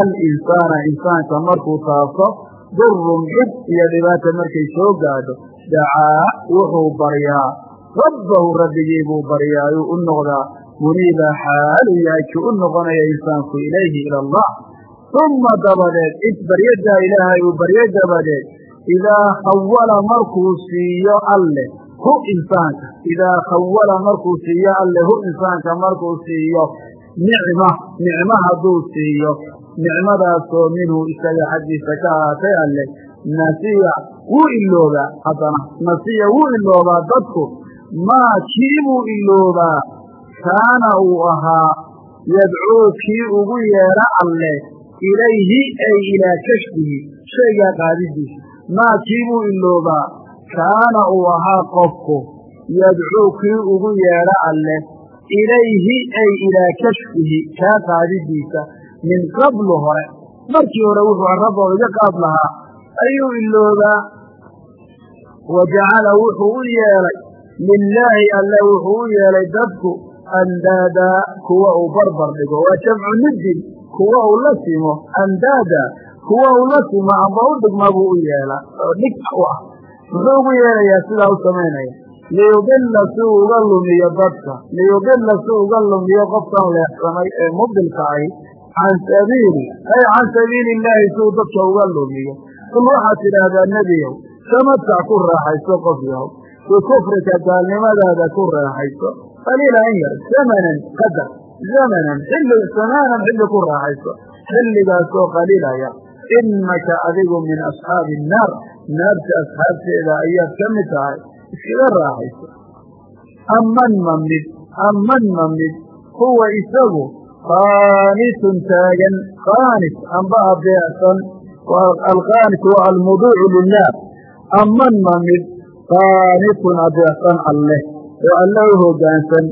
alinsaana insaanka markuu taabto durun dhib iyo dhibaata markay soo gaadho dacaa wuxuu baryaa rabbahu rabbigii buu baryaayuu u noqdaa yahay kii u noqonaya insaanku ilayhi ila allah. Uma dabadeed isbaryadaa ilaahay uu baryo dabadeed idaa khawala markuu siiyo alle hu insaanka. Idaa khawala markuu siiyo alle hu insaanka markuu siiyo nicma nicmo hadduu siiyo. Nicmadaasoo minhu isaga xaggiisa ka ahaatay alle nasiya wuu iloobaa haddana nasiya wuu iloobaa dadku maa kii buu iloobaa kaana uu ahaa yadcuu kii ugu yeedha alle ilayhi ay ilaa kashfihi shaygaa qaadidiisa. Maa kii buu iloobaa kaana uu ahaa qofku yadcuu kii ugu yeedha alle ilayhi ay ilaa kashfihi kaa qaadidiisa min qablu hore. Markii hore wuxuu rabboo iga qaad lahaa ayuu iloobaa wa jacala wuxuu u yeelay lilaahi alle wuxuu u yeelay dadku andaada kuwa uu barbar dhigo. Waa jamcu niddin kuwa uu la simo andaada kuwa uu la simo amba u dhigma buu u yeelaa oo dhig u ah. Muxuu ugu yeelayaa sidaa u samaynaya liyudila si uu uga lumiyo dadka. Liyudila si uu uga lumiyo qofkan leexsamay ee mubdilka ahi. Can sabiili ay can sabiili illaahi si uu dadka uga lumiyo. Qul waxaad tidhaahdaa nebiyow tamatac ku raaxayso qof yahow bikufrika gaalnimadaada ku raaxayso qaliila in yar zamanan qadar zamanan xilli samaanan xilli ku raaxayso xilligaasoo qaliila yar inaka adigu min asxaabi innaar naarta asxaabteeda ayaad ka mid tahay iskaga raaxayso. Aman ma mid aman ma mid huwa isagu qaanitun taagan qaanit amba adeecsan alqaanit waa almuduucu lilah aman ma qaanitun adeecsan alleh oo alle u hoggaansan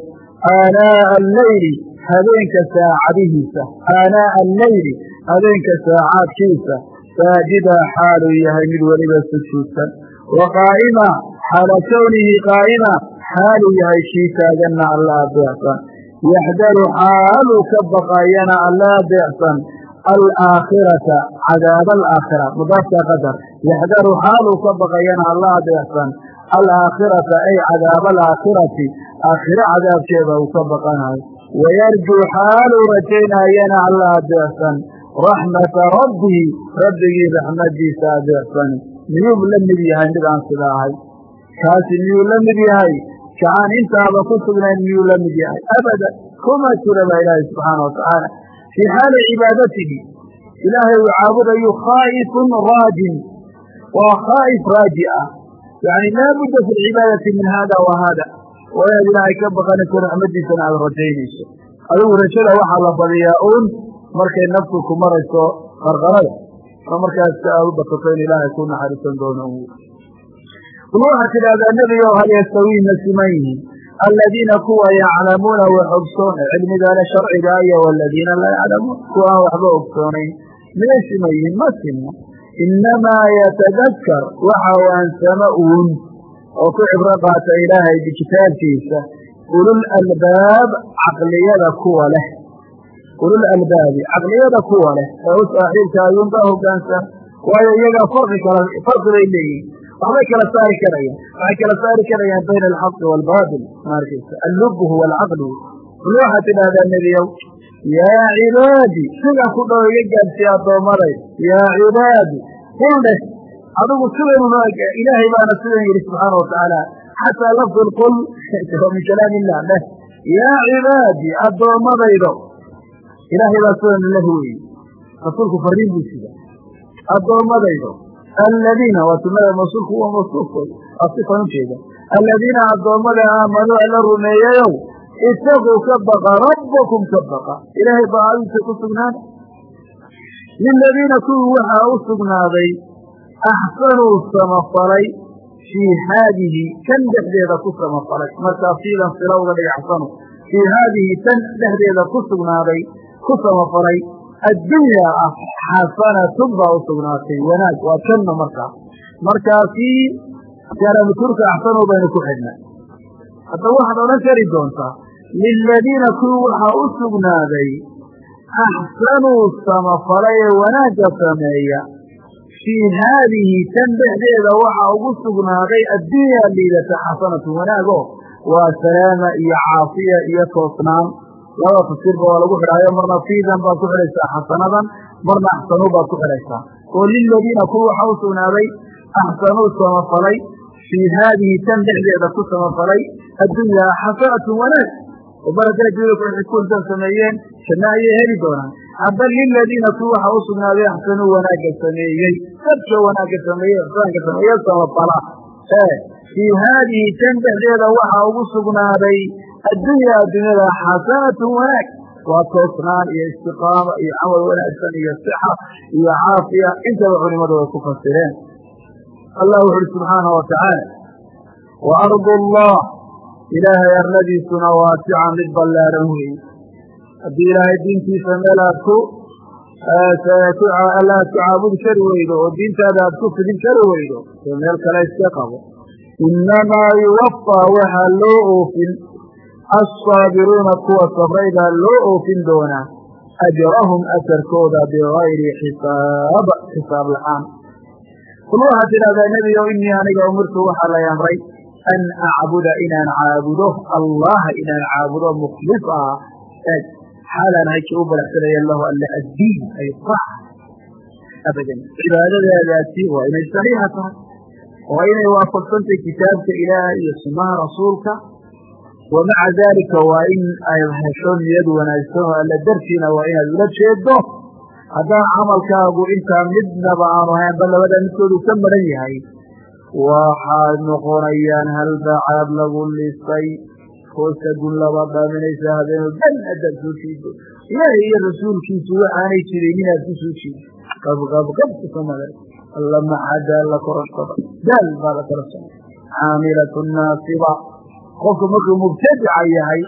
aanaa'a alleyli habeenka saacadihiisa aanaa'a alleyli habeenka saacaadkiisa saajidaa xaaluu yahay mid weliba sujuudsan wa qaa'ima xaala kownihi qaa'ima xaaluu yahay kii taaganna alla adeecsan yaxdaru xaaluu ka baqayana alla adeecsan alaakhirata cadaaba alaakhira mudaafka qadar yaxdaru xaaluu ka baqayana alla adeecsan alaakhirata ay cadaaba alaakhirati aakhiro cadaabkeeda uu ka baqanayo wayarjuu xaaluu rajaynaayana alla adeecsan raxmata rabbihi rabbigii raxmadiisa adeecsani miyuu la mid yahay mid aan sida ahay kaasi miyuu la mid yahay kacaan intaaba ku sugnayn miyuu la mid yahay abadan kuma jira baa subxaana watacaala fii xaali cibaadatihi ilaahay uu caabudayu khaa'ifun raajin waa khaa'if raaji ah yani laa budda fi lcibaadati min hada wa hada waa inaad ilaahay ka baqanayso raxmadiisana aada rajaynayso adigu rajada waxaa la badiyaa uun markay naftu ku marayso qarqarada oo markaas aad u batato in ilaahay ku naxariisan doono qul waxaad tidhahdaa nebigow hal yastawiina siman yihiin aladiina kuwa yaclamuuna wax ogsoona cilmigaale sharciga iyo waladiina laa ma inamaa yatadakkar waxa waansamo uun oo ku cibro qaata ilaahay kitaabkiisa ulul albaab caqliyada kuwa leh ulul albaabi caqliyada kuwa leh ee u saaxiibka ayuunbaa hoggaansan waayo iyagaa farqi kala farqi bay leeyihiin waxbay kala saari karayaan waxay kala saari karayaan bayna alxaqi waalbaatil ma arkaysa allub huwa alcaqlu yaa cibaadi sidaa ku dhow iga gaadsiya addoommaday yaa cibaadi qul dheh. Adigu sidaynu ilaahay baana sidan yidhi subxaana watacaala xataa lafdu lqul min kalaam illah dheh. Yaa cibaadi addoommadaydo ilaahay baa sidanu lah weeye rasuulku fariin buu sida addoommadaydo aladiina waa sunada masuulku waa masuulkooda waa sifan ujeeda aladiina addoommada aamanuu ala rumeeyayow itaquu ka baqa rabbakum ka baqa. Ilaahay baadiisa ku sugnaana liladiina kuwii waxaa u sugnaaday axsanuu samafalay fii haadihi tan dhexdeeda ku samafalay. Markaa fiidan sila uga dhig axsanu fii haadihi tan dhexdeeda ku sugnaaday ku samafalay. Addunyaa ah xasanatun baa u sugnaatay. Wanaag waa janno markaa. Markaasii jaaramuturka axsanu baynu ku xidhnay. Hadda waxaad odhan liladiina kuwii waxaa u sugnaaday axsanuu samafalay ee wanaagga sameeya fii haadihi tan dhexdeeda waxaa ugu sugnaaday addunyaa liidata xasanatu wanaago waa salaama iyo caafiya iyo toosnaan laba tafsiirba waa lagu xidhaayo marna fiidan baad ku xidhaysaa xasanadan marna axsanuu baad ku xidhaysaa oo liladiina kuwa waxaa u sugnaaday axsanuu samafalay fii haadihi tan dhexdeeda ku samafalay addunyaa xasanatu wanaag oo baladarajudakuxikuultan sameeyeen janno ayay heli doonaan. Hadda liladiina kuwa waxaa u sugnaaday axsanuu wanaagga sameeyey. Dadka wanaagga sameeyey ixsaanka sameeye samafala ee fii haadihi tan dhexdeeda waxaa ugu sugnaaday addunyaa addunyada xasanatun wanaag. Waa toosnaan iyo istiqaama iyo camal wanaagsan iyo sixa iyo caafiya. Intaba culimadu way ku fasireen. Allah wuxu uhi subxaana wa wa ardu allah ilaahay arladiisuna waasican mid ballaaran weeye haddii ilaahay diintiisa meel aad ku alla aad ku caabudi kari weydo oo diintaada aad ku fidin kari weydo oo meel kale iska qabo. Innamaa yuwafaa waxaa loo oofin assaabiruuna kuwa sabraydaa loo oofin doonaa ajrahum ajarkooda bigayri xisaab xisaab la'aan. Waxaad tidhahdaa nebigo inii aniga umirtu waxaa lay amray an acbuda inaan caabudo allaha inaan caabudo mukhlis eg xaalaan hayka u baraxsanaya lahu alle addiin ay sax abadan cibaadadaadaasi waa inay saxiixa tahay waa inay waafaqsantay kitaabka ilaaha iyo sunnaha rasuulka wa maca daalika waa in ay hesho niyad wanaagsan oo alle dartiina waa inaad ula jeedo haddaan camalkaagu intaa midnaba aanu ahayn ba labada midkoodu ka maran yahay waxaad noqonayaan halbacaad lagu lisay hoosta gun laba dhaaminaysa habeeno dan adaad soo jiido ilaahay iyo rasuulkiisu waxaanay jirin inaad ku soo jiido qabqabqabkusamada alla maxaa daal la kororsada daal baa la kororsaday caamilatu naasiba qofku markuu mubtadica yahay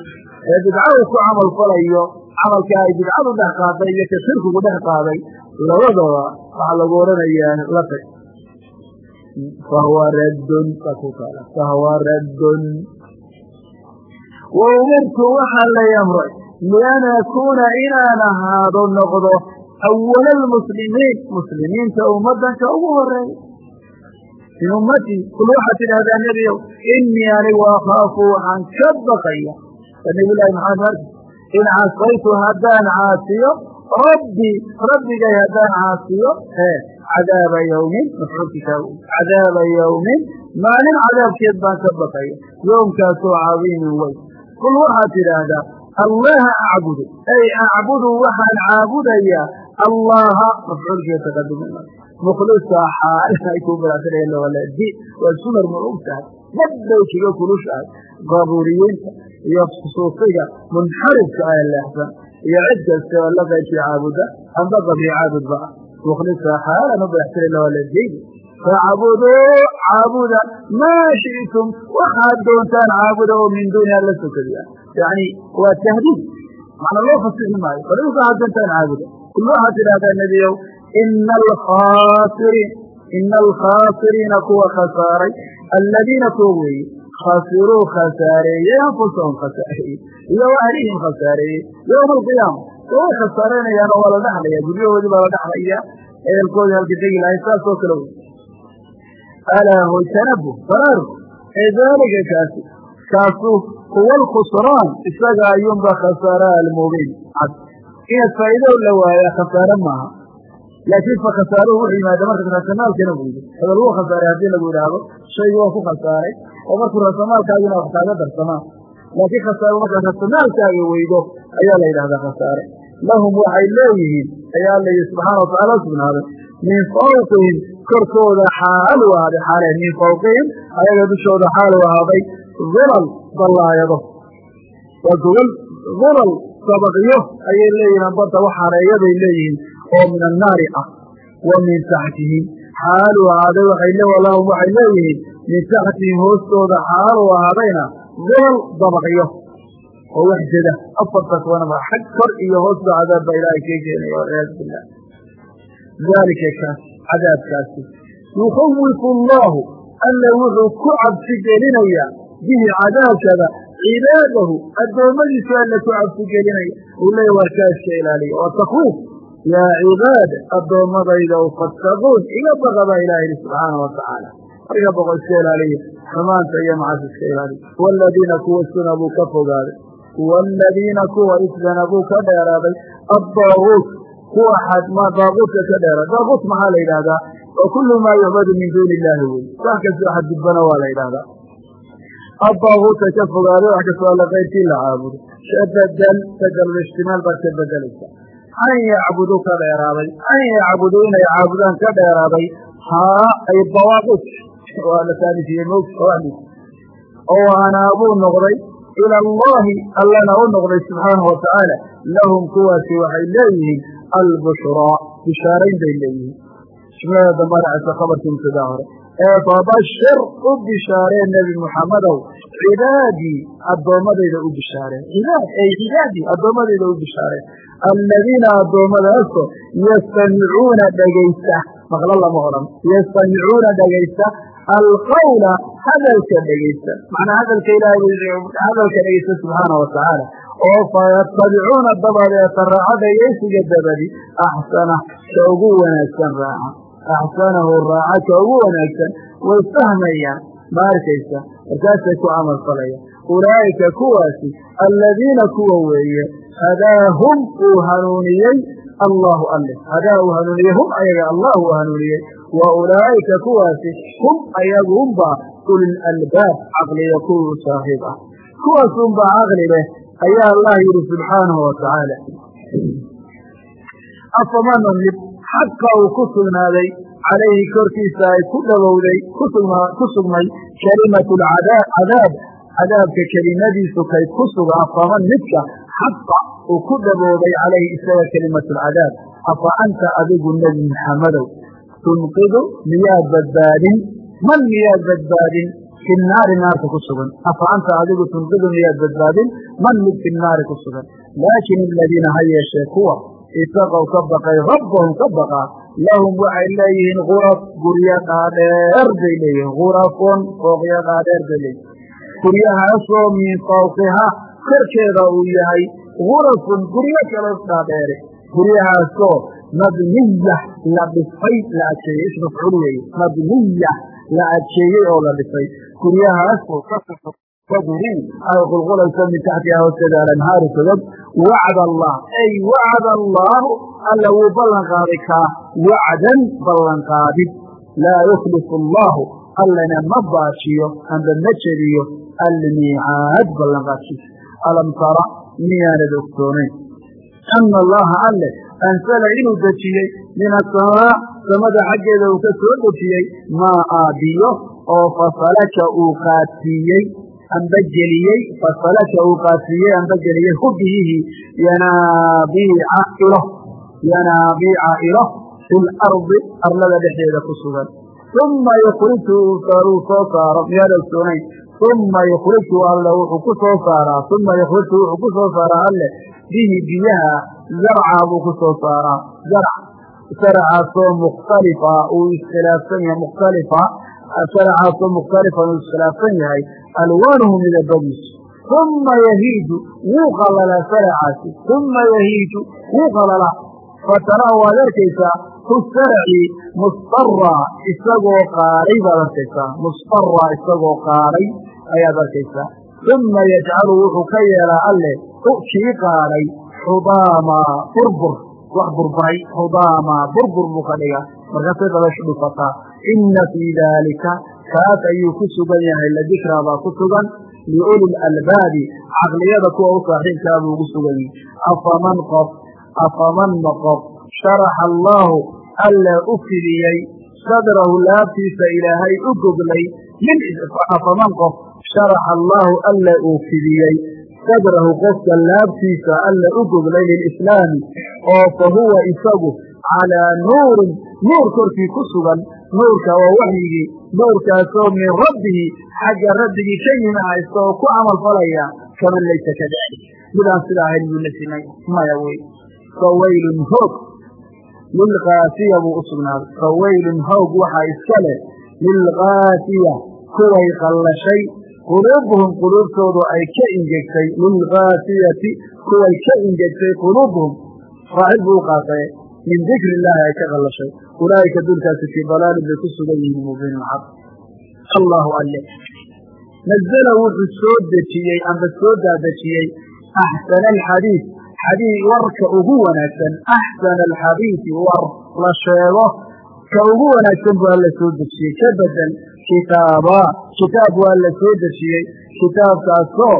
ee bidcadu ku camal falayo camalka ay bidcadu dhex qaaday iyo ka dhex qaaday labadaba waxaa lagu odhanayaa la tag raddun fahuwa raddun wa umirtu waxaa lay amray lian akuuna inaan ahaado noqdo awala almuslimiin muslimiinta ummadanka ugu horreeya min ummatii kul waxaad tidhahdaa nebiyow inii anigu akhaafu waxaan ka baqaya nabilahi maxamed marki in casaytu haddaan caasiyo rabbii rabbigay haddaan caasiyo cadaaba yawmin mafcuulkiisaa cadaaba yawmin maalin cadaabkeed baan ka baqaya yowmkaasoo cadiimin weyn. Kul waxaad tidhaahdaa allaha acbudu ay acbudu waxaan caabudayaa allaha mafcuulkeed taqaduma mukhlisa xaal ay ku barasanayeen lawaladi waa sumar ma og tahay dadbay kaga kulushahay qabuuriyiinta iyo suufiga munxarifka ah leexsan iyo cid kasta oo la qaybkii caabuda amba qabri caabudba ah mukhlisa xaalan u baraxsanay lawaladayn facbuduu caabuda maa shi'tum waxaad doontaan caabuda oo min duuni alla sokadiya yani waa tahdiid. Macna loo fasixi maayo. Bal waxaad doontaan caabuda. Kul waxaad tidhahdaa nebiyow ina alkhaasiriin ina alkhaasiriina kuwa khasaaray alladiina kuwa weeye khasiruu khasaareeyey anfusahum khasaareeyey iyo ahlihim khasaareeyey yowma alqiyaama way khasaaraynayaano waa la dhaxlaya guryahoodii baa la dhaxlaya ehelkoodii halka degi lahay saas oo kale wey alaa hoy tanabuh baraarug ee daalika kaasi kaasu huwa alkhusraan isaga ayuunba khasaara almubiin cad inaad faa'iido la waayaa khasaare maaha laakiin fa khasaaruhu wuxuu yimaada markaad raasamaalkana weydo hebel wuu khasaaray haddii lagu idhaahdo shaygu waa ku khasaaray oo markuu raasamaalkaagina wax kaaga darsamaan laakiin khasaaro markaad raasamaalkaaga weydo ayaa la yidhahdaa khasaare lahum waxay leeyihiin ayaa alla yihi subxaana watacaala sugnaaday min fawqihim korkooda xaalu ahaaday xaaleen min fawqihim ayaga dushooda xaalu ahaaday hulal ballaayado. Waa gogol hulal sabaqyo oo min annaari ah wa min taxtihim xaaluu ahaaday waxay lahum waxay leeyihiin min taxtihim hoostooda xaaluu ahaadayna golol dabaqyo oo wax jeda afartas wanaba xag kor iyo hoosba cadaab baa ilaahay kee keenaya walciyaadu billah daalika kaas cadaabkaasi yukhawifu allahu alla wuxuu ku cabsi gelinayaa bihi cadaabkada cibaadahu addoommadiisu alla ku cabsi gelinaya uu leeya warkaa ilaaliya waa takwiif yaa cibaad addoommadayda fattaquun iga baqa baa ilaha yihi subxaana wa tacaala. Iga baqo iska ilaaliya xumaanta iyo macas iska ilaaliya waaladiina kuwa sunabuu ka fogaaday. Waaladiina kuwa isdanabuu ka dheeraaday. Addaaguut kuwa daaguutka ka dheera. Daaguut maxaa la yidhaahdaa? Wa kullu maa yucbadu min duuni illaahi wey. Wax kastoo xadgudbana waa la yidhaahdaa. Addaaguuta ka fogaaday wax kastoo alla kayrkii la caabudo baad ka bedelaysa an yacbudu ka dheeraaday an yacbudu inay caabudaan ka dheeraaday haa ay dawaaquut waa la taanifiyey mowt oo anaabuu noqday ila allahi allana u noqday subxaanahu watacaala lahum kuwaasi waxay leeyihiin albushraa bishaarayn bay leeyihiin jumlada damba dhacaysa khabarkii mubtadaa hore ee fabashir u bishaaree nebi muxammadow cibaadii addoommadayda u bishaaree cibaad ay cibaadii addoommadayda u bishaaree alladiina addoommadaasoo yastamicuuna dhegaysta maqlo lama odhan yastamicuuna dhegaysta alqawla hadalka dhegaysta macnaa hadalka ilaahay hadalka dhegaysta subxaana watacaala oo fayatabicuuna dabadeeta raaca dhegaysiga dabadi axsana ka ugu wanaagsan raaca axsanahu raaca ka ugu wanaagsan way fahmayaan ma arkaysa markaasay ku camal falayaan ulaa'ika kuwaasi alladiina kuwa weeye hadaahum uu hanuuniyey allahu alle hadaa uu hanuuniyey hum ayaga allah uu hanuuniyey wa ulaa'ika kuwaasi hum ayagunbaa ulil albaab caqliga kuwii u saaxiib ah kuwaasunbaa caqli leh ayaa yidhi subxaanahu wa tacaala xaqa uu ku sugnaaday calayhi korkiisa ay ku dhowowday ku sugnay kalimatu cadaab cadaabka kelimadiisu kay ku suga afaman midka xaqa uu ku dhaboobay calayhi isaga kelimatu lcadaab afa anta adigu nebi muxammadow tunqidu miyaad badbaadin? Man miyaad badbaadin? Fi naarka ku sugan. Afa anta adigu tunqidu miyaad badbaadin? Man mid fi ku sugan. Laakin aladiina ha yeeshee kuwa itaqow ka baqay rabbahum ka baqaa lahum waxay leeyihiin guraf guryo dhaadheer bay leeyihiin gurafun fooqyo dhaadheer bay leeyihiin guryahaasoo min fawqiha korkeeda uu yahay gurafun guryo kalo dhaadheere guryahaasoo mabniya la dhisay la adkeeyey is mafcuul weeye mabniya la adkeeyey oo la dhisay guryahaasoo tadri ay qulqulayso min taxtiha hoosteeda alanhaaru togog wacd allah ay wacd allaahu alla wuu ballan qaaday kaa wacdan ballanqaadid laa yukhlifu allaahu allana ma baajiyo amba ma jebiyo almiicaad ballanqaadkiisa alam tara miyaanad ogsoonayn ana allaha alle ansala inuu dejiyey min asamaa samada xaggeeda uu ka soo dejiyey maa aadiyo oo fasalaka uu qaadsiiyey amba geliyey fasalaka uu qaadsiiyey amba geliyey hu biyihii yanaabiica ilo yanaabiica ilo fi arlada dhexdeeda ku sugan. Uma yukhriju uu soo saaro miyaad ogsoonayn uma yukhriju alle wuxuu ku soo saaraa. Uma yukhriju wuxuu ku soo saaraa alle. Bihi biyaha zarca buu ku soo saaraa. Zarc saracaasoo mukhtalifa uu iskhilaafsan yahay mukhtalifa saracaasoo mukhtalifan uu iskhilaafsan yahay alwaanuhu midabadiisu uma yahiiju wuu qalalaa saracaasi uma yahiiju wuu qalalaa fataraha waad arkaysaa hu sarci musطara isagoo qaaray baad arkaysaa musطara isagoo qaaray ayaad arkaysaa uma yajcalu wuxuu ka yeelaa alle kii qaaday xudaama burbur wax burburay xudaama burbur buu ka dhiga markaasay dabashu dhufataa ina fii daalika kaas ayuu ku sugan yahay ladikraa baa ku sugan. Liuli lalbaabi caqliyada kuwa u saaxiibkaa buu ugu sugan yahay. Afaman qof afaman ma qof sharaxa allaahu alla u fidiyey sadrahu laabtiisa ilaahay u goglay. Afaman qof sharaxa allaahu alla uu fidiyey sadrahu qofka laabtiisa alla u goglay lilislaami oo fa huwa isagu calaa nuurin nuur korkii ku sugan nuurka waa waxyigii nuurkaasoo min rabbihi xagga rabbigii ka yimi oo ku camal falaya kaman laysa kadalik. Midaan sida ahayn buu la simay maya wey fawaylun hoog. Lilkaasiya buu u sugnaaday. Fawaylun hoog waxaa iska leh. Lilkaasiya kuway qallashay. Quluubuhum quluubtoodu ay ka ingegtay lilkaasiyati kuway ka ingegtay quluubuhum. Faacil buu u qaataye min dikri illaahi ay ka qallashay ulaa'ika dulkaasi fii dalaalin bay ku sugan yihiin mubiinin cad allahu alle nazla wuxuu soo dejiyey amba soo daadejiyey axsana alxadiid xadiid warka ugu wanaagsan axsana alxadiidi war la sheego ka ugu wanaagsan buu alla soo dejiyey ka bedel kitaaba kitaab waa la soo dejiyey kitaabkaasoo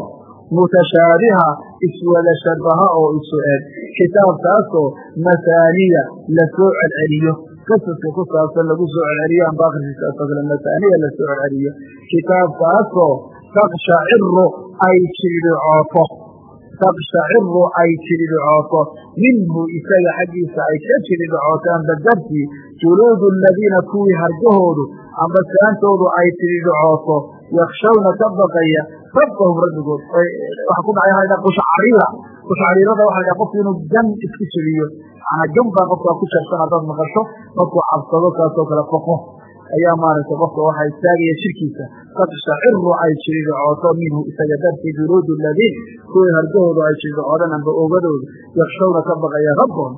mutashaabiha iswada shabaha oo isu eg kitaabkaasoo masaaniya la soo celceliyo qasaska ku saabsan lagu soo celceliyo amba akhriskiisa asagla masaaniya la soo celceliyo kitaabkaasoo takshaciru ay jiridhicooto takshaciru ay jiridhicooto minhu isaga xaggiisa ay ka jiridhicooto amba juluudu aladiina kuwii hargahoodu amba saantoodu ay jiridhicooto yakshawna ka baqaya rabbahum rabbigood waxa ku dhacay waxa qushcariira qushcariirada waxa la qofku inuu gan isku jebiyo manaa gan baa qofkaa ku jarsan haddaad maqasho markuu cabsado kaasoo kale foqo ayaa maaragtay qofka waxaa istaagaya jirkiisa takshaciru ay jiridhicooto minhu isaga dartii juluudu ladiin kuwii hargahoodu ay jiridhicoodaan amba oogadooda yakshawna ka baqaya rabbahum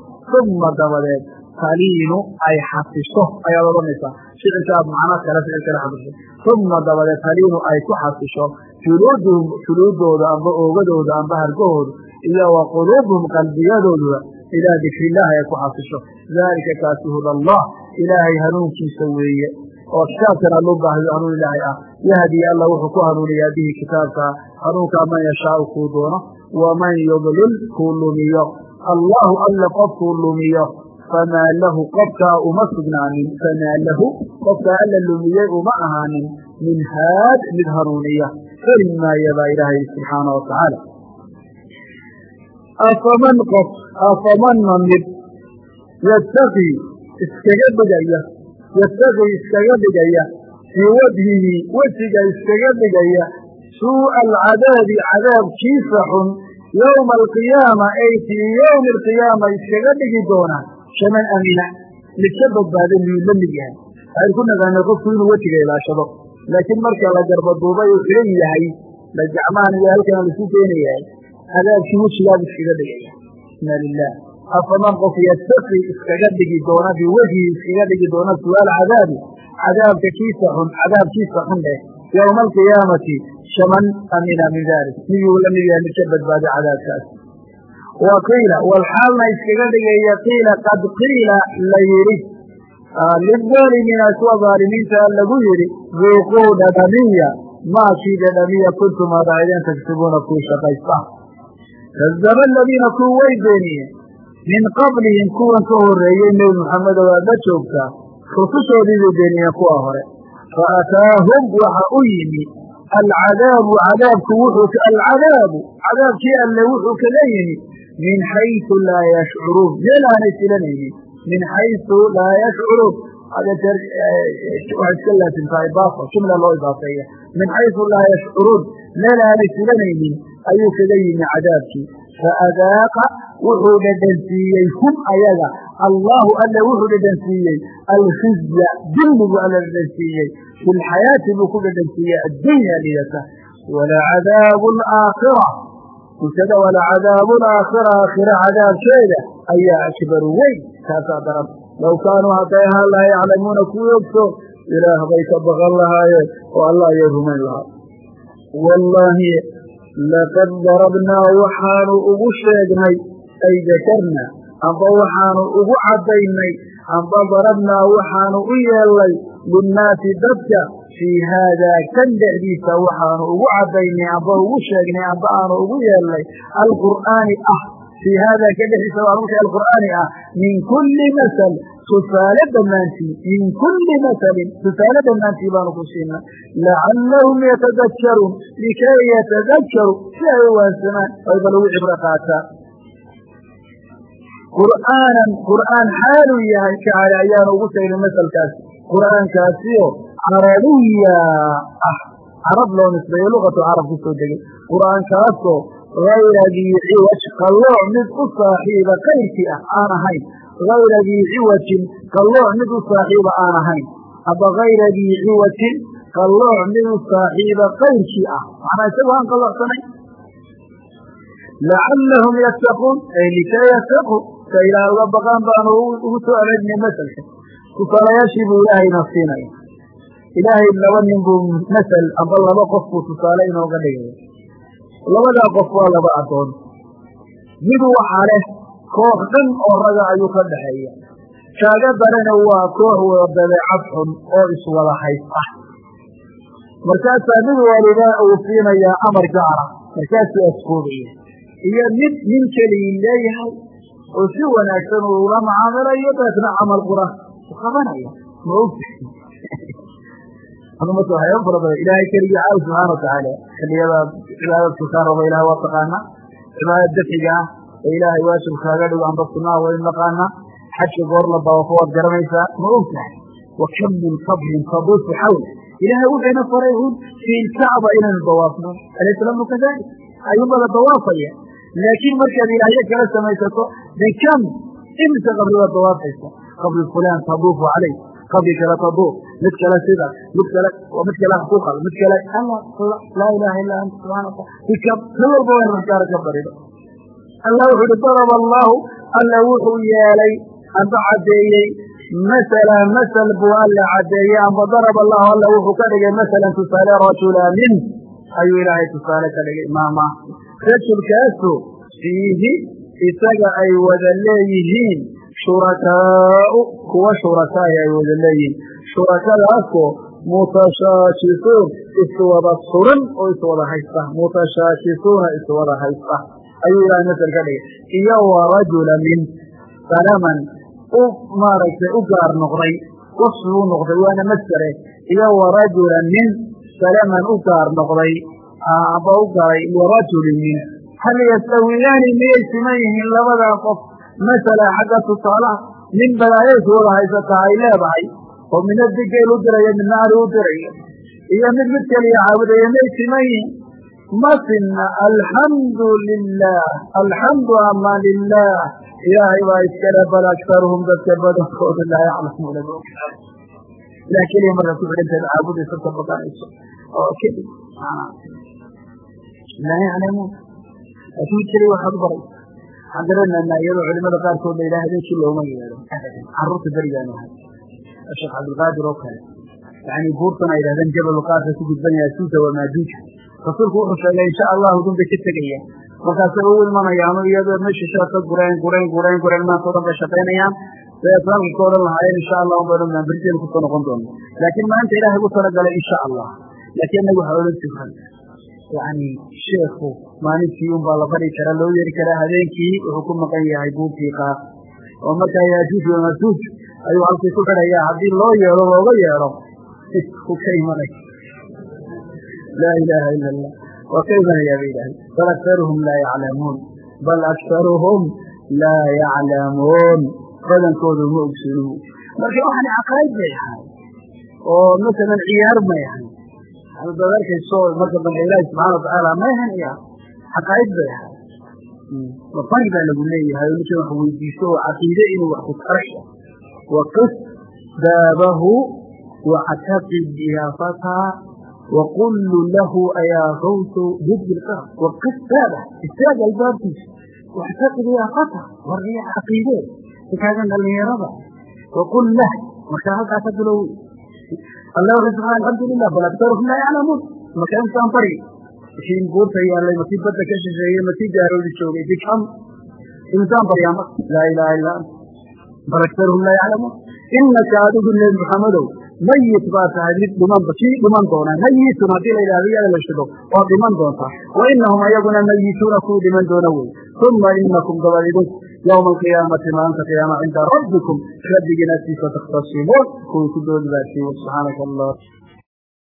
uma dabadeed taliinu ay xasisho ayaad odhanaysaa ficilka aad macno kale ficil kale xasisho uma dabadeed taliinu ay ku xasisho juluuduhum juluudooda amba oogadooda amba hargahooda iyo wa quluubuhum qalbiyadooduba ilaa dikriillaahi ay ku xasisho daalika kaasi huda allah ilaahay hanuunkiisa weeye. Oo kitaabkana loo baahayo hanuun ilaahay ah. Yahdii alla wuxuu ku hanuuniyaa bihi kitaabkaa hanuunkaa man yashaau kuu doono waman yudlil kuu lumiyo. Allahu alle qofkuu lumiyo famaa lahu qofkaa uma sugnaanin famaa lahu qofkaa alla lumiyey uma ahaanin min haad mid hanuuniya fari maaya baa ilaahay subxaana wa tacaala afaman qof afamanna mid yattaqii iskaga dhigaya yattaqii iskaga dhigaya fii wajhihi wejiga iskaga dhigaya suu'a alcadaabi cadaabkiisa xun yowma alqiyaama ay fii yowmi alqiyaama iskaga dhigi doona shaman amina mid ka badbaaday miyuu la mid yahay waxaynu ku naqaanay qofku inuu wejiga ilaashado laakiin marka la garbaduubay uu xiran yahay la gacmahan iyo halkan laisu keenayahay cadaabkii wejigaabu iskaga dhigaya ina lilah afaman qof yattaqi iskaga dhigi doona biwejhi iskaga dhigi doona su'aal cadaabi cadaabka kiisa xun cadaabkiisa xun dheh yowma alqiyaamati shaman amina min dalik miyuu la mid yahay mid ka badbaaday cadaabkaas wa qiila walxaalna iskaga dhigaya qiila qad qiila la yidhi. Lilaalimiina kuwa dhaalimiinta lagu yidhi duuquu dhadhamiya maakii dhadhamiya kuntum aad aydeen tagsibuuna kuu shaqaysta. Kadaba aladiina kuwa way beeniyeen min qablihim kuwan ka horeeyey nebi muxamedow aadla joogtaa rusushoodii bay beeniyeen kuwa hore. Fa ataahum waxa u yimi alcadaabu cadaabku wuxuu alcadaabu cadaabkii alle wuxuu kaga yimi min xaysu laa yashcuruun meel aanay filanaynin min xaysu laa yashcuruun waxay iska laasimtaa idaafa jumla loo idaafeeya min xaysu laa yashcuruun meel aanay filanaynin ayuu kaga yimi cadaabkii faadaaqa wuxuu dhadhansiiyey hum ayaga allahu alle wuxuu dhadhansiiyey alkhizya dulligu alla dhadhansiiyey fi lxayaati buu ku dhadhansiiyey addunya lidata walacadaabu alaakhira kusada walacadaabu alaakhira aakhira cadaabkeeda ayaa akbaru weyn kaasaa daran low kaanuu hadday ahaan laha yaclamuuna kuwii ogso ilaah bay ka baqan lahaayeen oo allah ayay rumayn lahaa wallaahi laqad darabnaa waxaanu ugu sheegnay ay dakarnaa amba waxaanu ugu caddaynay amba darabnaa waxaanu u yeelnay linnaasi dadka fii haadaa kan dhexdiisa waxaanu ugu caddaynay amba ugu sheegnay amba aanu ugu yeelnay alqur'aani ah fii haadaa ka dhexdiisa waanu ugu alqur'aani ah min kulli masal tusaale dhammaantii min kulli masalin tusaale dhammaantii baanu ku siinay lacallahum yatadakkaruun likay yatadakkaruu si ay u waansamaan ay cibro qaataan qur'aanan qur'aan xaaluu yahay kaale ayaanu ugu sheegnay masalkaasi qur'aankaasiyo carabiya ah carab loo nisbeeyo luqatu carab ku soo degay. Qur'aankaasoo hayra dii ciwaj qallooc mid u saaxiiba kayrkii ah aan ahayn. Hayra dii ciwajin qallooc mid u saaxiiba aan ahayn. Aba hayra dii ciwajin qallooc mid u saaxiiba kayrkii ah. Macnaa isagoo aan qalloocsanay lacallahum yattaquun ay likay yattaquun sa ilaah uga baqaan baanu ugu soo adeegnay maselka tusaalayaashii buu ilaahayna siinaya ilaahay laba nin buu masel amba laba qof buu tusaale inooga dhigaya labadaa qof waa laba addoon. Mid waxaa leh koox dhan oo raga ayuu ka dhaxeeya kaaga darana waa koox wada dabeecad xun oo iswada haysta markaasaa mid waliba uu siinayaa amar gaara markaasuu askoobaya iyo mid nin keligii leeyahay oo si wanaagsan uu ula macaamilayo dabeetna camal qura u qabanaya ma ogtahay adumata waxyaaba fara badan ilaahay keligii caawi subxaana watacaala xilliyada cibaadadka kaa rabo ilahay waa taqaanaa. Cibaadad dafciga ah ee ilaahay waajib kaaga dhigo amba sunaha waynu naqaanaa xajka goor la daawafo waad garanaysaa ma ogtahay wa kam min sabrin taduufu xawl ilaahay wuxuuna faray un fi lkacba inaynu dawaafno. Alaysa lahu kadalik. Ayuunba la dawaafaya. Laakiin markaad ilaahyo kala qabri kale taduuf mid kale sida mid kale mid kale ku qal mid kale laa ilaha illa anta bikam mid walba waynu raskaara ka barido allah wuxu uhi daraba allahu alla wuxuu yeelay amba caddeeyey masala masal buu alla caddeeyey amba daraba allahu alla wuxuu ka dhigay masalan tusaale rajulanin ayuu ilaahay tusaale ka dhigay maama rajulkaasu fiihi isaga ay wada leeyihiin shurakaau kuwa shurakaay ay wada leeyihiin shurakadaasoo mutashaakisuun iswada suran oo iswada haysta mutashaakisuuna iswada haysta ayuu ilaahay masal ka dhigay iyo wa rajula min salaman u maaragtay u gaar noqday wasfi u noqday waana masdare iyo wa rajula min salaman u gaar noqday aba u garay lirajuli min hal yastawiyaani miyay siman yihiin labadaa qof masala xagga tusaalaha nin balaayaysu wada haysataa ay leedahay oo midna digeel u diraya midna ari u diraya iyo mid mid keliya caabudaya miyay siman yihiin ma sinna alxamdu lilah alxamdu ama lilah ilaahay baa iskale bal aktaruhum dadka badankooda laa yaclamuuna ilah keliya markaad ku caabudayso ka baqanayso oo keli laa yaclamuun. Laakin mid keliya waxaad baraysa waxaan garanaynaa iyadoo culimada qaarkood la yidhaha habeenkii looma yeedho. Carruurta berigaanu ahay. Sheekh cabdilqaadir oo kale. Yani buurtan ay yidhahdeen jabal qaarka ku gudbanaya suuda waa maajuuja rasuulku wuxuu sheegay insha allahu dun bay ka tegayaan markaasay ugu imanayaano iyadoo meesha shaaka gurayn gurayn gurayn gurayn maanta o dhan bay shaqaynayaan halka ka odhan lahaayeen insha allah un baynu beriteenu ku soo noqon doona laakiin maanta ilahay ugu talagalay insha allah. Laakiin inagu waxaa odhan jiran yani sheekhu maalintii un baa la bari karaa loo yeeri karaa habeenkii wuxuu ku maqan yahay buurkii qaar oo markaa yaajuuj wamaajuuj ayuu halkii ku xidhayaa haddii loo yeedho looga yeedho ka imanay laa ilaaha ila allah waa ka imanayaa ba yidhahay bal aktaruhum laa yaclamuun. Bal aktaruhum laa yaclamuun. Badankoodu ma ogsonuhu marka waxaan caqaa'id bay ahay oo masalan ciyaar may ahay adaad arkayso marka dambe ilaahi subxaana watacaala may ahan ciyaar xaqaa'id bay ahay mafani baa lagu leeyahay ninkan wax weydiiso oo caqiide inuu wax ku taray waqis baabahu wactaqid ya fataa waqullu lahu ayaa gawtu bidbilqa waqis baabah istaag albaabkiisa. Wactaqid ya fata war iya caqiidee sikaagan dhalinyarada waqul lah markaa halkaa ka allah wuxuu subxana alxamdulilah bal aktaruhum laa yaclamuun marka intaan bari kii buurta yaalay makii badda ka shisheeyey makii gaaroodi joogay bikam intaan baryaa marka laa ilaha illa ant bal aktaruhum laa yaclamuun inaka adigu nebi maxamedow mayit baa tahay mid dhimanba kii dhiman doonaa mayitun haddii la yidhahdo iyada la shido waa dhiman doontaa wa inahum ayaguna mayituuna kuwii dhiman doona wey uma inakum dabad idinku yowma alqiyaamati maalinta qiyaama cinda rabbikum rabbigiin agtiisa takhtasimuun kuwii ku doodi baasiiye subxaanaka allah